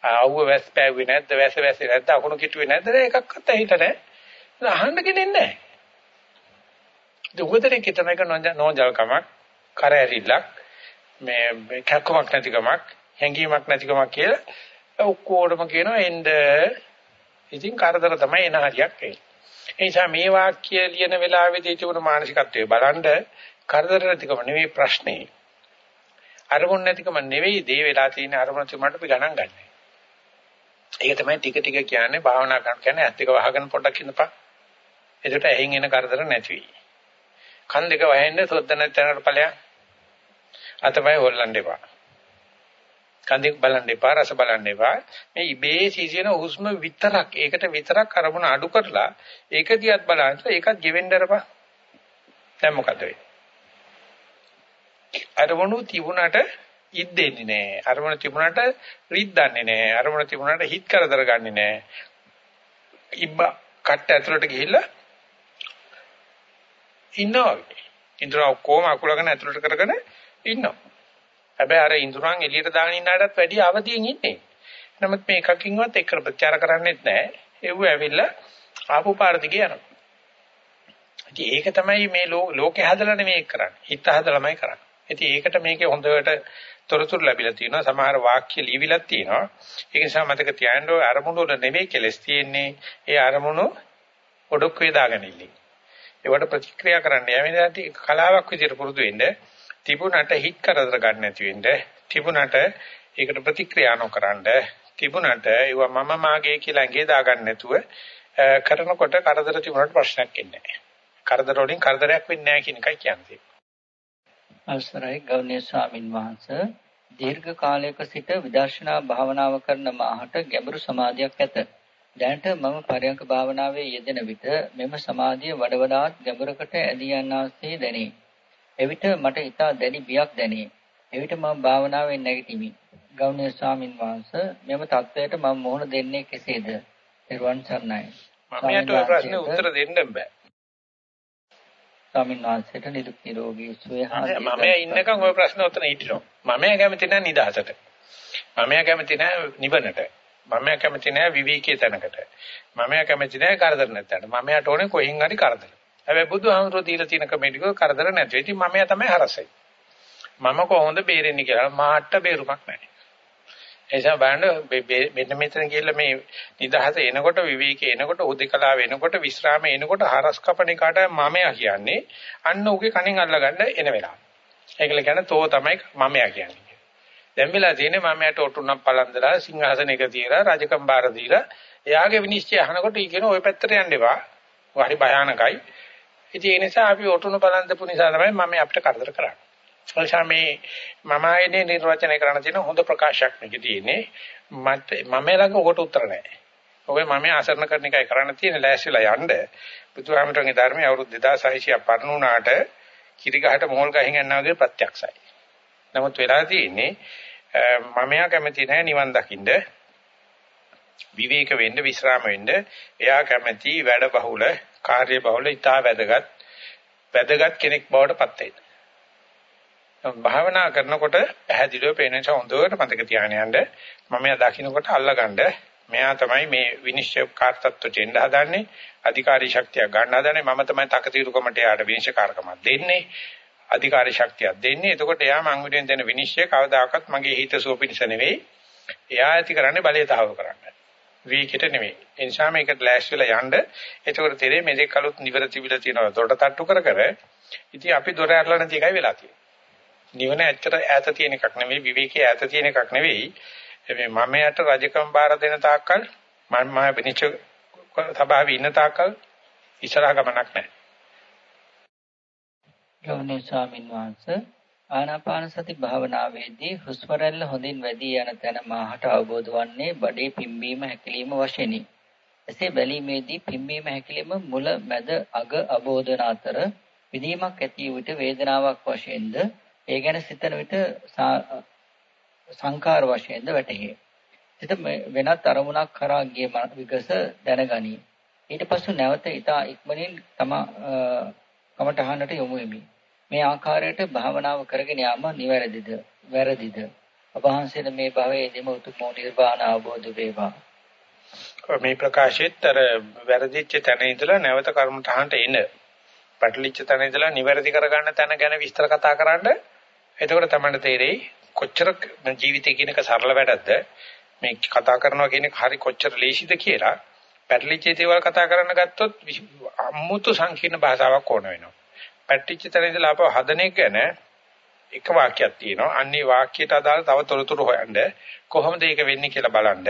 ආවුව වැස් පෑවුවේ නැද්ද වැස වැස්සේ නැද්ද අකුණු කිටුවේ නැද්ද? එකක්වත් ඇහිට නැහැ අහන්න කෙනෙක් නැහැ දුගදරේ කිතනක නොජල්කමක් කර ඇරිල්ලක් මේ කැක්කමක් නැතිකමක් හැංගීමක් නැතිකමක් කියලා ඔක්කොටම කියනවා එන්න. ඉතින් කරදර තමයි එන හරියක් ඒ නිසා මේ වාක්‍ය ලියන වෙලාවේදී තිබුණු මානසිකත්වයේ බලන්න කරදර නැතිකම නෙවෙයි ප්‍රශ්නේ. අරමුණ නැතිකම නෙවෙයි දේ වෙලා තියෙන අරමුණ තුමන්ට අපි ගණන් ගන්නෑ. ඒක තමයි ටික ටික කියන්නේ භාවනා කරන කියන්නේ ඇත්ත එක වහගෙන පොඩ්ඩක් ඉඳපන්. එතකොට ඇහින් එන කරදර නැති වෙයි. කන් දෙක වහෙන්න සොද්ද නැත්නම්ට ඵලයන්. අතපය හොල්ලන්න එපා. කන් දෙක බලන්න එපා රස බලන්න එපා. මේ ඉබේ සිසින හුස්ම විතරක් ඒකට විතරක් අරමුණ අඩු කරලා ඒක දිහත් බලන්න ඒකත් ගෙවෙන්න අරපන්. දැන් මොකද වෙන්නේ? අරමුණු තිබුණට ඉද්දෙන්නේ නැහැ. අරමුණ තිබුණාට රිද්දන්නේ නැහැ. අරමුණ තිබුණාට හිත කරදර ගන්නෙ නැහැ. ඉබ්බ කට්ට ඇතුළට ගිහිල්ලා ඉන්නවා. ඉන්ද්‍රා ඔක්කොම අකුලගෙන ඇතුළට කරගෙන ඉන්නවා. හැබැයි අර ඉන්ද්‍රයන් එළියට දාගෙන ඉන්නාටත් වැඩිය අවදියෙන් ඉන්නේ. නමුත් මේ එකකින්වත් එක්ක ප්‍රචාර කරන්නේත් නැහැ. ඒව ඇවිල්ලා ආපු පාර දිගේ යනවා. ඉතින් ඒක තමයි මේ ලෝකේ හදලා නෙමෙයි කරන්නේ. හිත හදලාමයි කරන්නේ. ඉතින් ඒකට මේකේ හොඳට තොරතුරු ලැබිලා තියෙනවා. සමහර වාක්‍ය ලියවිලක් තියෙනවා. ඒක නිසා මතක තියාගන්න ඕනේ අරමුණු වල නෙමෙයි කෙලස් තියෙන්නේ. ඒ අරමුණු ඔඩොක් වේදාගෙන ඉන්නේ. ඒවට ප්‍රතික්‍රියා කරන්න යන්නේ කලාවක් විදිහට පුරුදු වෙන්න. තිබුණට හිත කරදර ගන්න නැති වෙන්න. තිබුණට ඒකට ප්‍රතික්‍රියා නොකරනද තිබුණට ඒව මම මාගේ කියලා ඇඟේ දාගන්න නැතුව කරනකොට කරදර තිබුණාට ප්‍රශ්නයක් එන්නේ නැහැ. කරදර වලින් කරදරයක් වෙන්නේ නැහැ කියන එකයි කියන්නේ. අවසරයි ගෞරවනීය ස්වාමින් වහන්සේ දීර්ඝ කාලයක සිට විදර්ශනා භාවනාව කරන මාහට ගැඹුරු සමාධියක් ඇත. දැනට මම පරයන්ක භාවනාවේ යෙදෙන විට මෙම සමාධිය වඩ වඩාත් ගැඹුරකට ඇදී යනාසේ දැනේ. එවිට මට ඊට දැඩි බියක් දැනේ. එවිට මම භාවනාවෙන් නැගිටිමි. ගෞරවනීය ස්වාමින් වහන්සේ මෙම தත්වයට මම මොහොන දෙන්නේ කෙසේද? ඊර්වන් සර්ණයි. මම යට ප්‍රශ්නේ උත්තර දෙන්න බෑ. ස්වාමීන් වහන්සේට නිදුක් නිරෝගී සුවය හා මම ඉන්නකම් ওই ප්‍රශ්න උත්තර හිටිනවා මම කැමති නැහැ නිදහසට මම කැමති නැහැ නිවනට මම කැමති නැහැ විවේකී තැනකට මම කැමති නැහැ කරදර නැත්තට මම යට ඕනේ කොහෙන් හරි කරදර හැබැයි බුදුහාමුදුරුවෝ දීලා තියෙන කමෙන්ට් එක කරදර නැති. ඉතින් මම තමයි හරසයි. මම කොහොමද බේරෙන්නේ කියලා මාට බේරුමක් නැහැ. එනිසා බලන්න මෙන්න මෙතන කියලා මේ නිදහස එනකොට විවේකී එනකොට උදේකලා වෙනකොට විශ්‍රාම එනකොට හරස් කපන එකට මමයා කියන්නේ අන්න උගේ කණෙන් අල්ලගන්න එන වෙලාව. ඒකල කියන්නේ තෝ තමයි මමයා කියන්නේ. දැන් වෙලා තියෙන්නේ මමයට ඔටුනම් පලන්දලා සිංහාසනයක තියලා රජකම් බාර දීලා එයාගේ විනිශ්චය අහනකොට ඊ කියන ওই පැත්තට යන්න එපා. හරි භයානකයි. ඉතින් ඒ නිසා අපි ඔටුන පලන්දපු නිසා තමයි මම අපිට කරදර කරන්නේ. එනිසා මේ මම ආයේ නිර්වචනය කරන්න තියෙන හොඳ ප්‍රකාශයක් මේකේ තියෙන්නේ. මට මම ළඟ ඔකට උත්තර නැහැ. ඔබේ මම ආසරණ කරන එකයි කරන්න තියෙන්නේ ලෑස්තිලා යන්න. බුදුහාමරගේ ධර්මයේ අවුරුදු 2600ක් පරණ වුණාට කිරිගහට මෝල් ගහින් යනවා වගේ ප්‍රත්‍යක්ෂයි. නමුත් වෙලා තියෙන්නේ මම යා කැමති නැහැ නිවන් දකින්න. විවේක වෙන්න විශ්‍රාම වෙන්න. එයා කැමති වැඩ බහුල, කාර්ය බහුල, ඊටා වැදගත් වැදගත් කෙනෙක් බවට පත් වෙන්න. භාවනා කරනකොට පැහැදිලිව පේන නිසා හොඳට මතක තියාගෙන යන්න මම එයා දකින්නකොට අල්ලගන්න මෙයා තමයි මේ විනිශ්චය කාර්යත්වයට එන්න හදන්නේ අධිකාරී ශක්තිය ගන්න හදන්නේ මම තමයි තකතිරුකමට යාට විනිශ්චයකාරකමක් දෙන්නේ අධිකාරී ශක්තියක් දෙන්නේ එතකොට එයා මං විදිහෙන් දෙන විනිශ්චය කවදාකවත් මගේ හිත සුව පිණිස නෙවෙයි එයා ඇති කරන්නේ බලය තහවුරු කරන්න වීකට නෙමෙයි. ඒ නිසා මේකට ලෑස්ති වෙලා යන්න. එතකොට තේරෙන්නේ මේක කලොත් නිවර තිබිලා තියෙනවා. දොරට තට්ටු කර කර. ඉතින් අපි දොර ඇරලා නැති එකයි වෙලා තියෙන්නේ. නිවන ඇත්තට ඈත තියෙන එකක් නෙමෙයි විවේකයේ ඈත තියෙන එකක් නෙවෙයි. මේ මමයට රජකම් බාර දෙන තාක්කල් මම මම විනිච්ච සභාවේ ඉන්න තාක්කල් ඉස්සරහ ගමනක් නැහැ. ගෞරවනීය ස්වාමින් වහන්සේ ආනාපාන සති භාවනාවේදී හුස්ම රැල්ල හොඳින් වැඩි යන තැන මාහට අවබෝධ වන්නේ බඩේ පිම්බීම හැකිලිම වශයෙන්ි. එසේ බැලීමේදී පිම්බීම හැකිලිම මුල මැද අග අවබෝධන අතර විදීමක් ඇති විට වේදනාවක් වශයෙන්ද ඒ ගැන සිතන විට සංකාර වශයෙන්ද වැටහේ. සිත වෙනත් අරමුණක් කරා ගිය විගස දැනගනී. ඊට පසු නැවත ඊට ඉක්මනින් තම කමටහනට යොමු වෙමි. මේ ආකාරයට භාවනාව කරගෙන යාම නිවැරදිද? වැරදිද? ඔබ වහන්සේට මේ භවයේදීම උතුම් නිර්වාණ අවබෝධ වේවා. මේ ප්‍රකාශෙත් අර වැරදිච්ච තැන ඉඳලා නැවත කර්මතහනට එන පැටලිච්ච තැන ඉඳලා නිවැරදි කරගන්න තැන ගැන විස්තර කතා කරන්න එතකොට තමයි තේරෙයි කොච්චර ජීවිතය කියන එක සරල වැඩක්ද මේ කතා කරනවා කියන එක හරි කොච්චර ලේසිද කියලා පැටලිච්ච දේවල් කතා කරන්න ගත්තොත් අමුතු සංකීර්ණ භාෂාවක් ඕන වෙනවා. පැටලිච්ච තැන ඉඳලා ආපහු හදන එක ගැන එක වාක්‍යයක් තියෙනවා. අන්නේ වාක්‍යයට අදාළ තව තොරතුරු හොයන්න කොහොමද ඒක වෙන්නේ කියලා බලන්න.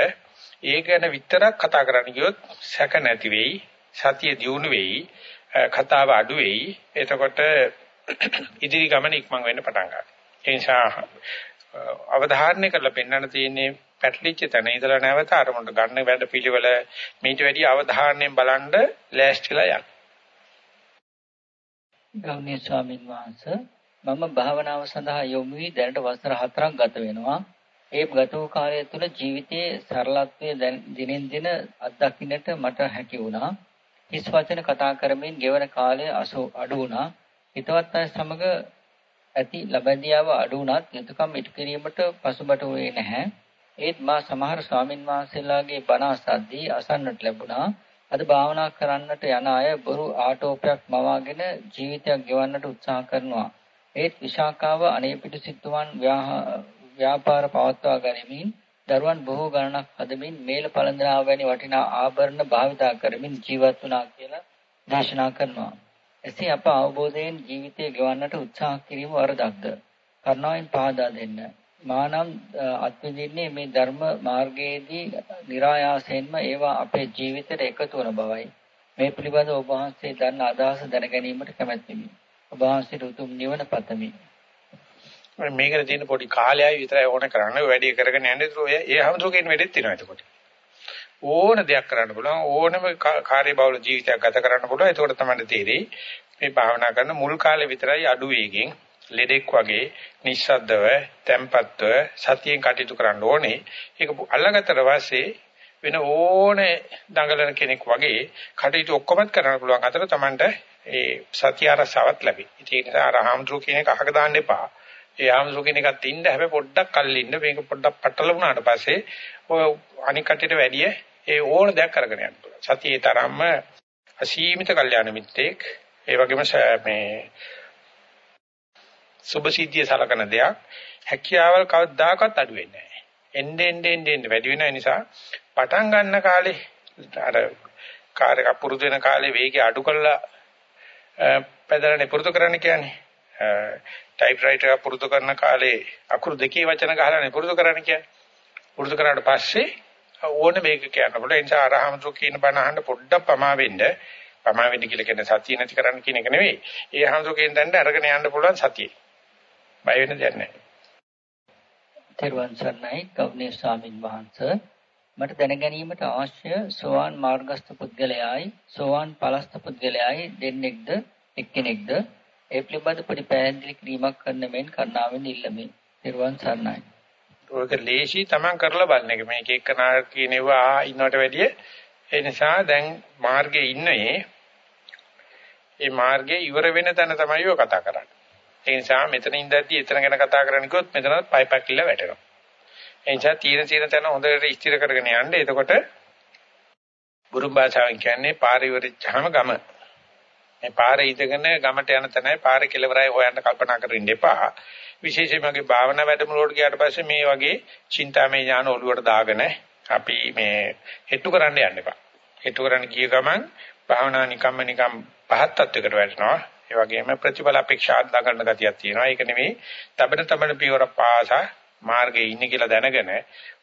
ඒක ගැන විතරක් කතා කරන්න ගියොත් සැක නැති වෙයි, සතිය දියුණු වෙයි, කතාව අඩු වෙයි. එතකොට ඉදිරි ගමන ඉක්මන් වෙන්න පටන් ගන්නවා. ඒ නිසා අවධාරණය කරලා පෙන්වන්න තියෙන්නේ පැටලිච්ච තැන ඉඳලා නැවත අරමුණට ගන්න වැඩ පිළිවෙල මේට වැඩි අවධානයෙන් බලන්න ලෑස්තිලා යන්න. ගෞණීය ස්වාමින් වහන්සේ මම භාවනාව සඳහා යොමු වී දැනට වසර 4ක් ගත වෙනවා. ඒ ගත වූ කාලය තුළ ජීවිතයේ සරලත්වය දිනෙන් දින අත්දකින්නට මට හැකි වුණා. හිස් වචන කතා කරමින් ගෙවන කාලය අඩු වුණා. හිතවත් අය සමග ඇති ලබැඳියාව අඩු වුණත් යුතුයකම් ඉටු කිරීමට පසුබට වූයේ නැහැ. ඒත් මා සමහර ස්වාමින් වහන්සේලාගේ බණ අසද්දී අසන්නට ලැබුණා. අද භාවනා කරන්නට යන අය බොරු ආටෝපයක් මවාගෙන ජීවිතයක් ගෙවන්නට උත්සාහ කරනවා. ඒත් විශාකාව අනේ පිටු සිතුවන් ව්‍යාපාර පවත්වා ගනිමින් දරුවන් බොහෝ ගණනක් හදමින් මේල පළඳනාව වැනි වටිනා ආභරණ භාවිතා කරමින් ජීවත් වුණා කියලා දේශනා කරනවා. එසේ අප අවබෝධයෙන් ජීවිතය ගෙවන්නට උත්සාහ කිරීම වරදක්ද? කරුණාවෙන් පහදා දෙන්න. මානම් අත්විඳින්නේ මේ ධර්ම මාර්ගයේදී નિરાයාසයෙන්ම ඒවා අපේ ජීවිතයට එකතු වන බවයි. මේ පිළිබඳව ඔබ වහන්සේ දන්න අදහස දැන ගැනීමට කැමැත්තෙමි. ඔබ වහන්සේට උතුම් නිවන පතමි. මේකට තියෙන පොඩි කාලයයි විතරයි ඕන කරන්නේ. වැඩි කරගෙන යන්නේ ඔය ඒ හැමදෝකෙන් වෙඩෙත් තියෙනවා එතකොට. ඕන දෙයක් කරන්න පුළුවන් ඕනම කාර්යබහුල ජීවිතයක් ගත කරන්න පුළුවන්. එතකොට තමයි තේරෙයි මේ භාවනා කරන මුල් කාලේ විතරයි අඩු වේගෙන් ලෙඩෙක් වගේ නිස්සද්දව, තැම්පත්ව සතියෙන් කටයුතු කරන්න ඕනේ. ඒක අල්ලගත්තට පස්සේ වෙන ඕනේ දඟලන කෙනෙක් වගේ කටයුතු ඔක්කොමත් කරන්න පුළුවන් අතර Tamanට ඒ සතිය අරසාවත් ලැබේ. ඉතින් ඒ නිසා අර හාමුදුරු කියන එක අහක දාන්න එපා. ඒ හාමුදුරු කියන එකත් ඉන්න හැබැයි පොඩ්ඩක් කල්ලින්න මේක පොඩ්ඩක් පටල වුණාට පස්සේ ඔය අනික් කටියට වැඩිය ඒ ඕන දෙයක් කරගෙන යන්න පුළුවන්. සතියේ තරම්ම අසීමිත කල්යාණ මිත්‍රෙක් ඒ වගේම මේ සුභසිද්ධිය සලකන දෙයක් හැකියාවල් කවදාකවත් අඩු වෙන්නේ නැහැ. එන්නේ එන්නේ එන්නේ වැඩි වෙන නිසා පටන් ගන්න කාලේ අර කාර් එක පුරුදු වෙන කාලේ වේගය අඩු කරලා පැදලනේ පුරුදු කරන්න කියන්නේ. ටයිප්‍රයිටර් එක පුරුදු කරන කාලේ අකුරු දෙකේ වචන ගහලානේ පුරුදු කරන්න කියන්නේ. පුරුදු කරාට පස්සේ ඕන මේක කියන්න පුළුවන්. ඒ නිසා අරහමතු කියන බණ අහන්න පොඩ්ඩක් පමා වෙන්න. පමා වෙන්න කියලා කියන්නේ සතිය නැති කරන්න කියන එක නෙවෙයි. ඒ හමතු කියන දණ්ඩ අරගෙන යන්න පුළුවන් සතියේ. බය වෙන්න දෙයක් නැහැ. තෙරුවන් සරණයි ගෞණීය ස්වාමින් වහන්සේ මට දැන ගැනීමට අවශ්‍ය සෝවාන් මාර්ගස්ත පුද්ගලයායි සෝවාන් පලස්ත පුද්ගලයායි දෙන්නෙක්ද එක්කෙනෙක්ද ඒ පිළිබඳ පොඩි පැහැදිලි කිරීමක් කරන්න මෙන් කරුණාවෙන් ඉල්ලමි. තෙරුවන් සරණයි. ඔයක ලේසි තමන් කරලා බලන එක. මේක එක්කනා කියනවා ඉන්නවට වැඩිය ඒ නිසා දැන් මාර්ගයේ ඉන්නේ ඒ මාර්ගයේ ඉවර වෙන තැන තමයි ඔය කතා කරන්නේ. ඒ නිසා මෙතන ඉඳද්දි එතන ගැන කතා කරන්න කිව්වොත් මෙතනත් පයිපැක්කිල්ල වැටෙනවා. ඒ නිසා තීන තීන තැන හොඳට ස්ථිර කරගෙන යන්න. එතකොට බුරුම් භාෂාවෙන් කියන්නේ පාරිවරිච්චාම ගම. මේ පාරේ ඉඳගෙන ගමට යන තැනයි පාරේ කෙලවරයි හොයන්න කල්පනා කරමින් ඉඳපා. විශේෂයෙන්ම මගේ භාවනා වැඩමුළුවට ගියාට පස්සේ මේ වගේ චින්තාමය ඥාන ඔළුවට දාගෙන අපි මේ හෙට්ටු කරන්න යන්න එපා. හෙට්ටු කරන්න ගිය ගමන් භාවනා නිකම්ම නිකම් පහත් තත්වයකට වැටෙනවා. ඒ වගේම ප්‍රතිඵල අපේක්ෂා දගන්න ගතියක් තියෙනවා. ඒක නෙමෙයි තබන තබන පියවර පාසා මාර්ගයේ ඉන්නේ කියලා දැනගෙන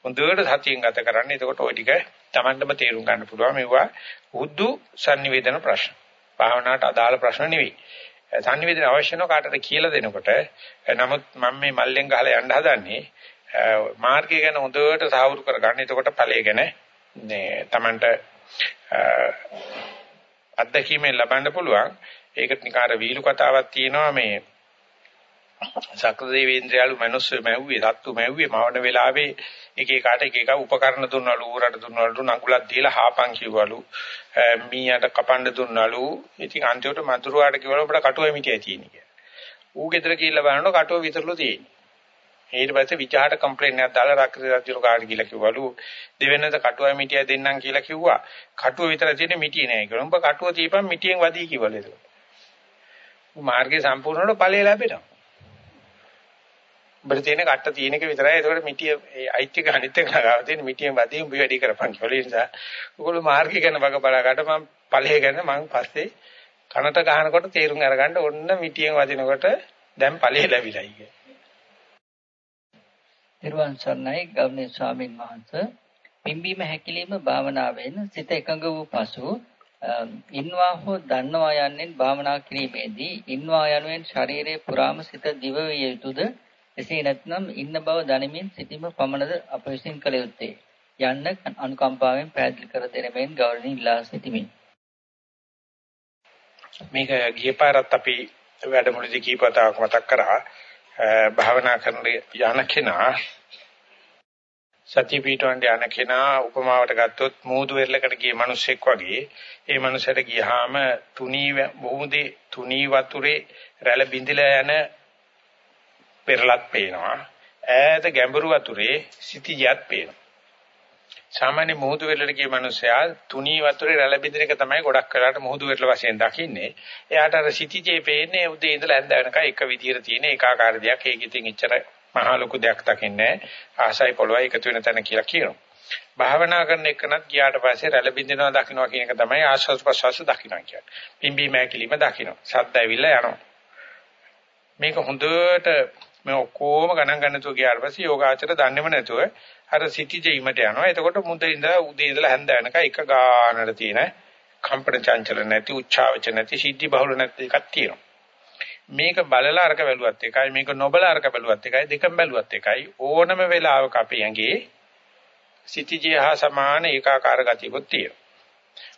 හොඳට සතියෙන් ගත කරන්න. එතකොට ওই ටික Tamandම තේරුම් ගන්න පුළුවන්. මේවා උද්දු sannivedana ප්‍රශ්න. භාවනාවට අදාළ ප්‍රශ්න නෙවෙයි. sannivedana අවශ්‍ය නැව කාටද කියලා දෙනකොට නමුත් මම මේ මල්ලෙන් ගහලා යන්න හදන්නේ මාර්ගය ගැන හොඳට සාහවුරු කරගන්න. එතකොට ඵලය ගැන මේ Tamanට අත්දැකීමෙන් ලබන්න පුළුවන්. ඒකට නිකාර වීලු කතාවක් තියෙනවා මේ සක්‍රදේවේන්ද්‍රයලු මිනිස්සු මැව්වේ සත්තු මැව්වේ මවන වෙලාවේ එක එකට එක එක උපකරණ දුන්නලු ඌරට දුන්නලු නඟුලක් දීලා හාපන් කිව්වලු. මීයට කපන්න දුන්නලු. ඉතින් අන්තිමට මధుරවාට කිව්වලු අපිට කටුවේ මිටියයි තියෙන්නේ කියලා. ඌ ගෙදර ගිහිල්ලා බලනකොට කටුව විතරලු තියෙන්නේ. ඊට පස්සේ විචාරට කම්ප්ලේන්ට් එකක් දාලා රක්කේ රජුරු කාට කියලා කිව්වලු? දෙවෙනිද කටුවේ මිටිය දෙන්නම් කියලා කිව්වා. කටුව විතර තියෙන්නේ මිටිය නෑ කියලා. උඹ කටුව තියපන් මිටියෙන් වදී කිව්වලු. ඒක මාර්ගයේ සම්පූර්ණවට ඵලය ලැබෙනවා. උඹට තියෙන කට්ට තියෙන එක විතරයි. ඒකට මිටිය ඒ අයිති එක අනිත් එක ගාව තියෙන මිටියෙන් වදී උඹ වැඩි කරපන් කියලා. ඒ නිසා ඔයගොල්ලෝ මාර්ගය ගැන වග බලාගන්න මම ඵලය ගැන මම පස්සේ කනට ගහනකොට තේරුම් අරගන්න ඔන්න මිටියෙන් වදිනකොට දැන් ඵලය ලැබිලායි කිය. නිර්වාණ සරණයි ගෞරවනීය ස්වාමින් වහන්සේ පිම්බීම හැකිලිම භාවනාවෙන් සිත එකඟ වූ පසු ඉන්වා හෝ දන්නවා යන්නේ භාවනා කිරීමේදී ඉන්වා යනුවෙන් ශරීරයේ පුරාම සිත දිව විය යුතුද එසේ නැත්නම් ඉන්න බව දැනමින් සිටීම පමණද අප විසින් කළ යුත්තේ. යන්න අනුකම්පාවෙන් පැහැදිලි කර දෙන මෙන් ගෞරවණීය ඉල්ලා සිටිමි. මේක ගිය පාරත් අපි වැඩමුළුදී කීපතාවක් මතක් කරා. භාවනා කරන යන කෙනා සත්‍ය පීඨවන්ට යන කෙනා උපමාවට ගත්තොත් මූදු වෙරළකට ගිය මිනිස්සෙක් වගේ. ඒ මිනිසට ගියාම තුනී මොහොතේ තුනී වතුරේ රැළ බිඳිලා යන පෙරලක් පේනවා. ඈත ගැඹුරු වතුරේ සිටිජත් පේනවා. සාමාන්‍ය මුහුදු වෙරළට ගිය මිනිසයා තුනී වතුරේ රැළ බින්දින එක තමයි ගොඩක් කරාට මුහුදු වෙරළ වශයෙන් දකින්නේ. එයාට අර සිටිජේ පේන්නේ උදේ ඉඳලා හැන්ද වෙනකන් එක විදියට තියෙන ඒකාකාර දෙයක්. ඒක ඉතින් එච්චර මහා ලොකු දෙයක් දකින්නේ ආසයි පොළොවයි එකතු වෙන තැන කියලා කියනවා. භාවනා කරන එකනත් ගියාට පස්සේ රැළ බින්දිනවා දකින්නවා කියන එක තමයි ආශ්වාස ප්‍රශ්වාස දකින්නවා කියන්නේ. පිම්බි මෑකිලිම දකින්නවා. සද්ද ඇවිල්ලා යනවා. මේක හොඳට මේ ඔක්කොම ගණන් ගන්න තුව ගියාට පස්සේ යෝගාචර දන්නේම නැතුව අර සිටි ජීවිතයට යනවා. එතකොට මුදින් ඉඳලා උදේ ඉඳලා හැන්ද වෙනකන් එක ගානට තියෙන කම්පන චංචල නැති උච්චාවච නැති සිද්ධි බහුල නැති එකක් තියෙනවා. මේක බලලා අරක බැලුවත් එකයි මේක නොබලා අරක බැලුවත් එකයි දෙකම බැලුවත් එකයි ඕනම වෙලාවක අපේ ඇඟේ සිටිජේ හා සමාන ඒකාකාර ගතියකුත් තියෙනවා.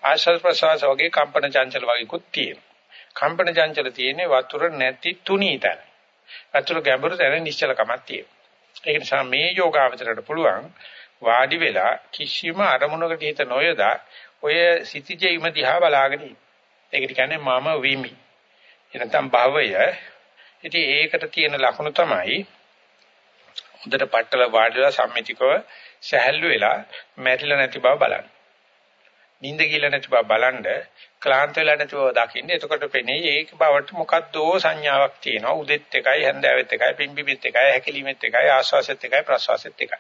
ආශ්වාස ප්‍රශ්වාස වගේ කම්පන චංචල වගේකුත් තියෙනවා. කම්පන චංචල තියෙන්නේ වතුර නැති තුනී තැන. අතුරු ගැඹුරු තැන නිශ්චලකමක් තියෙනවා. ඒ නිසා මේ යෝගාවචරයට පුළුවන් වාඩි වෙලා කිසිම අරමුණකට හිත නොයදා ඔය සිටිජීම දිහා බලාගෙන ඉන්න. ඒකට කියන්නේ මම විමි. එනතම් භවය. ඉතින් ඒකට තියෙන ලකුණු තමයි හොඳට පట్టල වාඩිලා සම්මිතිකව සැහැල්ලු වෙලා මැරිලා නැති බව බලන්න. නිින්ද කියලා නැති බව බලන්න ක්ලාන්ත වෙලා නැති බව දකින්න. එතකොට පෙනේ ඒක බවට මොකද්දෝ සංඥාවක් තියෙනවා. උදෙත් එකයි, හැන්දෑවෙත් එකයි, පිම්බිබෙත් එකයි, හැකිලිමෙත් එකයි, ආශ්වාසෙත් එකයි, ප්‍රශ්වාසෙත් එකයි.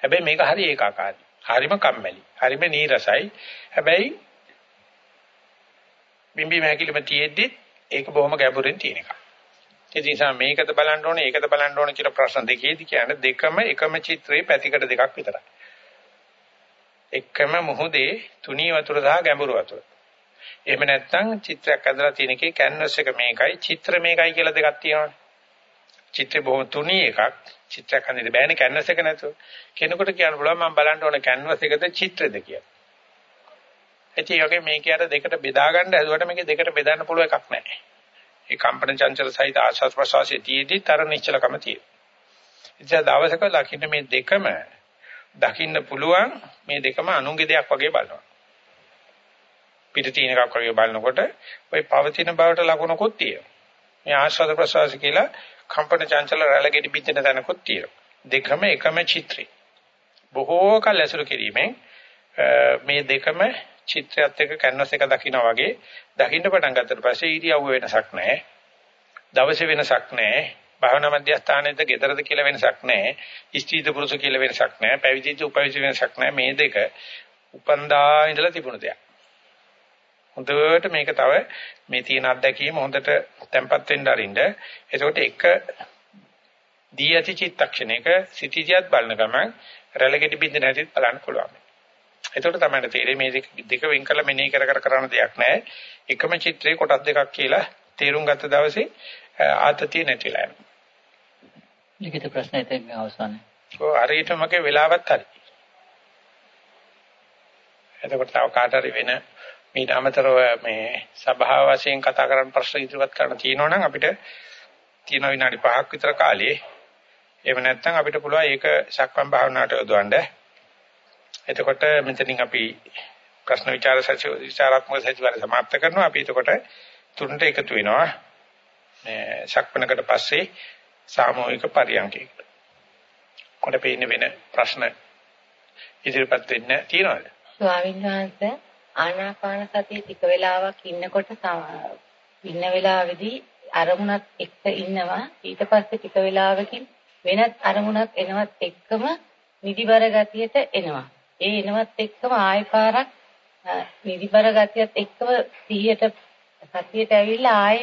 හැබැයි මේක හරි ඒකාකාරයි. හරිම කම්මැලි. හරිම නීරසයි. හැබැයි බිම්බි මහැකිලිම තියෙද්දි ඒක බොහොම ගැඹුරින් තියෙන එකක්. ඒ නිසා මේකද බලන්න ඕනේ, ඒකද බලන්න ඕනේ කියලා ප්‍රශ්න දෙකේදී කියන්නේ දෙකම එකම චිත්‍රයේ පැතිකඩ දෙකක් විතරයි. එකම මොහොතේ තුනී වතුර සහ ගැඹුරු වතුර. එහෙම නැත්නම් චිත්‍රයක් ඇඳලා තියෙන එකේ කැන්වස් එක මේකයි චිත්‍ර මේකයි කියලා දෙකක් තියෙනවානේ. චිත්‍රය බොහොම තුනී එකක්. චිත්‍රයක් හඳින්න බෑනේ කැන්වස් එක නැතුව. කෙනෙකුට කියන්න පුළුවන් මම බලන්න ඕන කැන්වස් එකද චිත්‍රද කියලා. ඒ වගේ මේකේ අර දෙකට බෙදා ගන්න හැදුවට මේකේ දෙකට බෙදන්න පුළුවන් එකක් නැහැ. ඒ කම්පන චංචල සහිත ආශාස් ප්‍රසවාසයේ තියේදී තර නිශ්චලකම තියෙනවා. ඉතින් දවසක ලකින්න මේ දෙකම දකින්න පුළුවන් මේ දෙකම අනුන්ගේ දෙයක් වගේ බලනවා. පිට තියෙන එකක් වගේ බලනකොට ওই පවතින බවට ලකුණකුත් තියෙනවා. මේ ආශ්වාස ප්‍රශ්වාස කියලා කම්පන චංචල රැළගෙඩි පිටින තැනකුත් තියෙනවා. දෙකම එකම චිත්‍රේ. බොහෝ කල ඇසුරු කිරීමෙන් මේ දෙකම චිත්‍රයත් එක්ක කැන්වස් එක දකිනා වගේ දකින්න පටන් ගත්තට පස්සේ ඉරියව්ව වෙනසක් නැහැ. දවසේ වෙනසක් නැහැ. භාවනා මධ්‍යස්ථානයේද ගෙදරද කියලා වෙනසක් නැහැ. ස්ත්‍රීද පුරුෂ කියලා වෙනසක් නැහැ. පැවිදිද උපවිදි වෙනසක් නැහැ. මේ දෙක උපන්දා ඉඳලා තිබුණු දෙයක්. හොඳට මේක තව මේ තියෙන අත්දැකීම හොඳට තැම්පත් වෙන්න අරින්න. එතකොට එක දී ඇති චිත්තක්ෂණයක සිටිජියත් බලන ගමන් රැළගෙඩි බින්ද නැතිත් බලන්න පුළුවන්. එතකොට තමයි තේරෙන්නේ මේ දෙක වෙන් කරලා මෙනෙහි කර කර කරන දෙයක් නැහැ. එකම චිත්‍රයේ කොටස් දෙකක් කියලා තේරුම් ගත්ත දවසේ ආතතිය නැතිලා යනවා. ලිඛිත ප්‍රශ්න එතෙන් අවසానයි. ඔව් හරියට මගේ වෙලාවත් හරි. එතකොට තව කාට හරි වෙන මීට අමතරව මේ සභාව වශයෙන් කතා කරන්න ප්‍රශ්න ඉදිරිපත් කරන්න තියෙනවා නම් අපිට තියෙන විනාඩි 5ක් විතර කාලේ එහෙම නැත්නම් අපිට පුළුවන් ඒක සක්මන් භාවනාවට යොදවන්න. එතකොට මෙතනින් අපි ප්‍රශ්න විචාර සචිව විචාරාත්මක සචිවාරය සමාප්ත කරනවා. අපි එතකොට තුනට එකතු වෙනවා. මේ සක්මනකට පස්සේ සාමූහික පරියන්කයකට. කොට පේන්න වෙන ප්‍රශ්න ඉදිරිපත් වෙන්න තියනවාද? ස්වාමීන් වහන්සේ ආනාපාන සතිය ටික වෙලාවක් ඉන්නකොට ඉන්න වෙලාවේදී අරමුණත් එක්ක ඉන්නවා. ඊට පස්සේ ටික වෙලාවකින් වෙනත් අරමුණක් එනවත් එක්කම නිදිබර ගතියට එනවා. ඒ එනවත් එක්කම ආය පාරක් නිදිබර ගතියත් එක්කම සිහියට සතියට ඇවිල්ලා ආය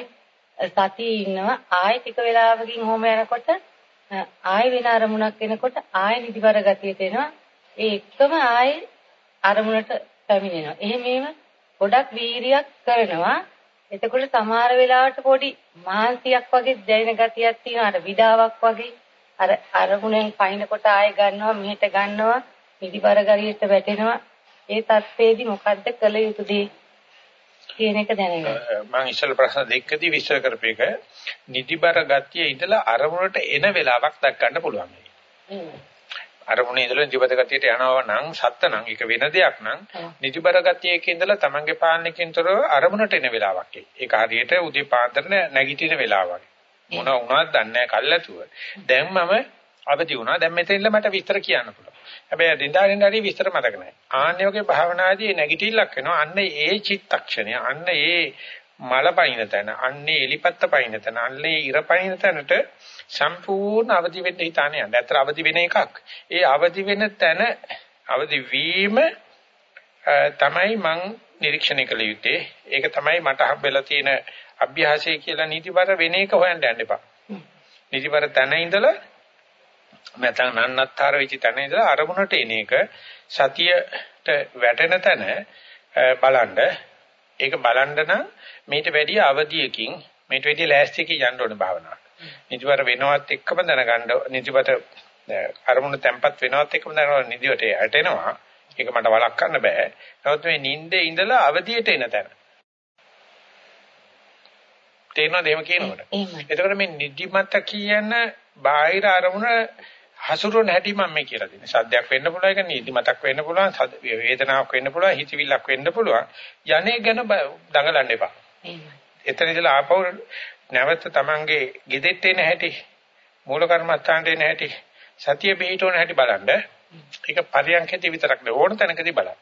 සතියේ ඉන්නවා. ආය ටික වෙලාවකින් හොම යනකොට ආය වෙන අරමුණක් එනකොට ආය නිදිබර ගතියට එනවා. ඒ එක්කම ආය අරමුණට පැමිණෙනවා. එහෙම එහෙම ගොඩක් වීරියක් කරනවා. එතකොට සමහර වෙලාවට පොඩි මාන්තියක් වගේ දැනෙන ගතියක් තියෙනවා. අර විඩාවක් වගේ. අර අරමුණෙන් පයින්කොට ආයෙ ගන්නවා, මෙහෙට ගන්නවා, පිටිබර ගරියට වැටෙනවා. ඒ තත්ත්වේදී මොකද්ද කළ යුතුදී කියන එක දැනගන්න. මම ඉස්සෙල් ප්‍රශ්න දෙකදී විශ්ල කරපේක නිදිබර ගතිය ඉඳලා අරමුණට එන වෙලාවක් දක් ගන්න පුළුවන්. අරමුණේ ඉඳලා නිදිබර ගතියට යනවා නම් සත්ත නම් ඒක වෙන දෙයක් නම් නිදිබර ගතියක ඉඳලා තමන්ගේ පාලනකින්තරව අරමුණට එන වෙලාවක් ඒක හරියට උදේ පාන්දර නැගිටින වෙලාවක්. මොන වුණාද දන්නේ නැහැ කල්ලාතුව දැන් මම අවදි වුණා. දැන් මෙතනින්ල මට විස්තර කියන්න පුළුවන්. හැබැයි දින්දාරින් හරි විස්තර මතක නැහැ. ආන්නේ වගේ භාවනාදී නැගිටිල්ලක් වෙනවා. අන්න ඒ චිත්තක්ෂණය අන්න ඒ මල පයින් තැන අන්නේ එලිපත්ත පයින් තැන අන්නේ ඉර පයින් තැනට සම්පූර්ණ අවදි වෙන්න හිතාන යන්න. ඇත්තට අවදි වෙන එකක්. ඒ අවදි වෙන තැන අවදි වීම තමයි මං නිරීක්ෂණය කළ යුත්තේ. ඒක තමයි මට හම්බෙලා තියෙන අභ්‍යාසය කියලා නීතිබර වෙන එක හොයන්න යන්න එපා. නීතිබර තැන ඉඳලා නැත්නම් නන්නත්තර වෙච්ච තැන ඉඳලා අරමුණට එන එක සතියට වැටෙන තැන බලන්න ඒක බලන්න නම් මේට වැඩි අවදියකින් මේට වැඩි ලෑස්තියකින් යන්න ඕනේ භාවනාවට. නිදිවර වෙනවත් එක්කම දැනගන්න නිදිවට අරමුණ තැම්පත් වෙනවත් එක්කම දැනගන්න නිදිවට ඇටෙනවා. ඒක මට වළක්වන්න බෑ. නමුත් මේ නිින්දේ ඉඳලා අවදියට එන තැන. තේරෙනවද එහෙම කියනකොට? එතකොට මේ නිදිමත කියන බාහිර අරමුණ හසුරුවන හැටි මම මේ කියලා දෙන්නේ. සද්දයක් වෙන්න පුළුවන්, ඒක නිදිමතක් වෙන්න පුළුවන්, වේදනාවක් වෙන්න පුළුවන්, හිතවිල්ලක් වෙන්න පුළුවන්. යන්නේ ගැන දඟලන්න එපා. එතන ඉඳලා ආපහු නැවත Tamange ගෙදෙට්ට එන හැටි මූල කර්මස්ථානට එන හැටි සතිය පිහිටවන හැටි බලන්න. ඒක පරියන්කෙති විතරක් නෙවෙයි ඕන තැනකදී බලන්න.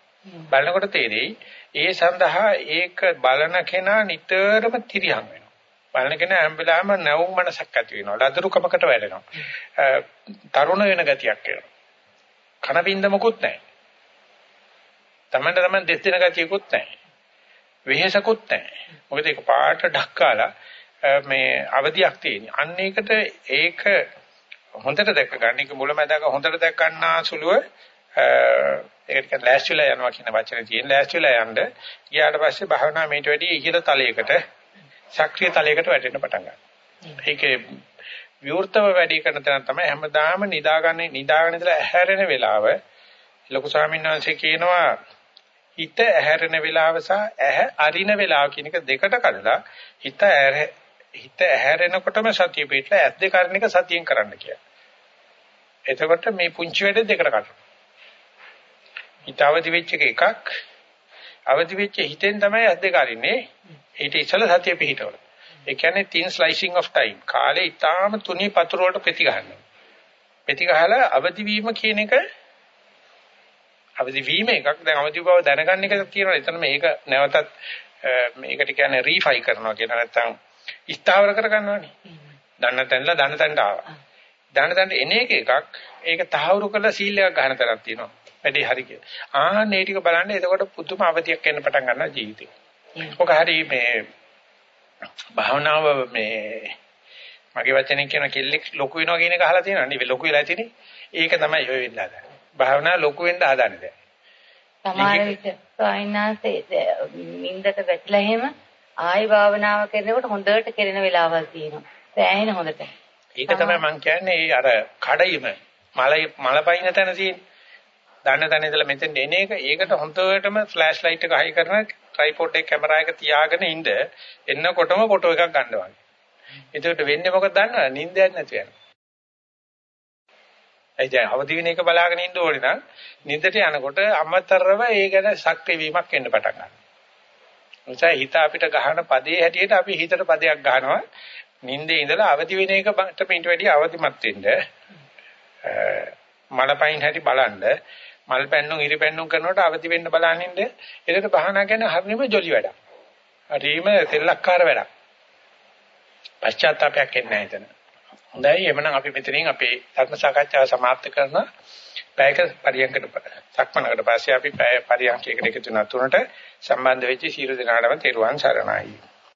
බලනකොට තේරෙයි ඒ සඳහා ඒක බලන කෙනා නිතරම තිරියම් වෙනවා. බලන කෙනා හැම වෙලාවෙම නැවුම් මනසක් ඇති වෙනවා ලදරුකමකට වැටෙනවා. තරුණ වෙන ගතියක් එනවා. කන බින්ද මොකුත් නැහැ. තමන්ට තමන් දෙස් දෙන ගතියකුත් නැහැ. වෙහෙසකුත් නැහැ. මොකද ඒක පාට ඩක්කාලා මේ අවධියක් තියෙන. අන්න ඒකට ඒක හොඳට දැක ගන්න. ඒක මුලමඳාක හොඳට දැක ගන්නා සුළුව ඒකට කියන ලෑස්තිලා යනවා කියන වචනේ තියෙන. ලෑස්තිලා යන්න ගියාට පස්සේ භාවනා මේට වැඩි ඉහළ තලයකට සක්‍රීය තලයකට වැටෙන්න පටන් ගන්නවා. ඒකේ විවෘතව වැඩි කරන තැන තමයි හැමදාම නිදාගන්නේ නිදාගෙන ඉඳලා ඇහැරෙන වෙලාව ලොකු ස්වාමීන් වහන්සේ කියනවා හිත ඇහැරෙන වෙලාව සහ ඇහැ අරින වෙලාව කියන එක දෙකට කඩලා හිත හිත ඇහැරෙනකොටම සතිය පිටලා ඇස් දෙක අරින එක සතියෙන් කරන්න කියලා. එතකොට මේ පුංචි වැඩ දෙකට කඩනවා. හිත අවදි වෙච්ච එකක් අවදි වෙච්ච හිතෙන් තමයි ඇස් දෙක අරින්නේ. ඊට ඉස්සෙල්ලා සතිය පිටවල. ඒ කියන්නේ thin slicing of time. කාලේ ඊටාම තුනී පතුර වලට පෙති ගන්නවා. පෙති ගහලා අවදි වීම කියන එක අවදි වීම එකක් දැන් අවදි බව දැනගන්න එක තියෙනවා. එතන මේක නැවතත් මේකට කියන්නේ රීෆයි කරනවා කියන නැත්නම් ස්ථාවර කරගන්නවනේ. දන්න තැනලා දන්න තැනට ආවා. දන්න තැනට එන එක එකක් ඒක තහවුරු කරලා සීල් එකක් ගන්න තරක් තියෙනවා. වැඩි හරි කියලා. ආන්න ඒ ටික බලන්න එතකොට පුදුම අවධියක් එන්න පටන් ගන්නවා ජීවිතේ. ඔක හරි මේ භාවනාව මේ මගේ වචනෙන් කියන කෙල්ලෙක් ලොකු වෙනවා කියන එක අහලා තියෙනවා නේ ලොකු වෙලා තියෙන්නේ. ඒක තමයි ඔය වෙන්න හදන්නේ. භාවනාව ලොකු වෙන්න හදන්නේ දැන්. සමහර විට ස්වාමීනාසේ නින්දට වැටලා එහෙම ආයි භාවනාව කරනකොට හොඳට කෙරෙන වෙලාවල් තියෙනවා. සෑහෙන හොඳට. ඒක තමයි මම කියන්නේ අර කඩයිම මල මලපයින් තැන තියෙන. දන්න තැන ඉඳලා මෙතෙන් එන එක ඒකට හොඳටම ෆ්ලෑෂ් ලයිට් එක හයි කරන ට්‍රයිපෝඩ් එක කැමරා එක තියාගෙන ඉඳ එන්නකොටම ෆොටෝ එකක් ගන්නවා. එතකොට වෙන්නේ මොකද දන්නවද? නිින්දයක් නැති වෙනවා. ඒ දැන් අවදි වෙන එක බලාගෙන ඉන්න ඕනේ නම් නිින්දට යනකොට අමතරව ඒ ගැන සක්‍රිය වීමක් එන්න පටන් ගන්නවා. නිසා හිත අපිට ගහන පදේ හැටියට අපි හිතට පදයක් ගහනවා. නිින්දේ ඉඳලා අවදි වෙන එකට මේට වැඩිය අවදිමත් වෙන්න. මලපයින් හැටි බලන්න. මල් පැන්නුම් ඉරි පැන්නුම් කරනකොට අවදි වෙන්න බලනින්ද. ඒකට බහනා ගැන හරිම ජොලි වැඩක්. හරිම තෙල්ලක්කාර වැඩක්. පශ්චාත්තාවයක් එන්නේ නැහැ එතන. හොඳයි එhmenan අපි මෙතනින් අපේ ධර්ම සාකච්ඡාව සමාප්ත කරනවා. පැයක පරියන්කට සක්මනකට පස්සේ අපි පැය පරියන්කයකට එකතු වෙන තුනට සම්බන්ධ වෙච්ච සීල දිනාඩම තෙරුවන් සරණයි.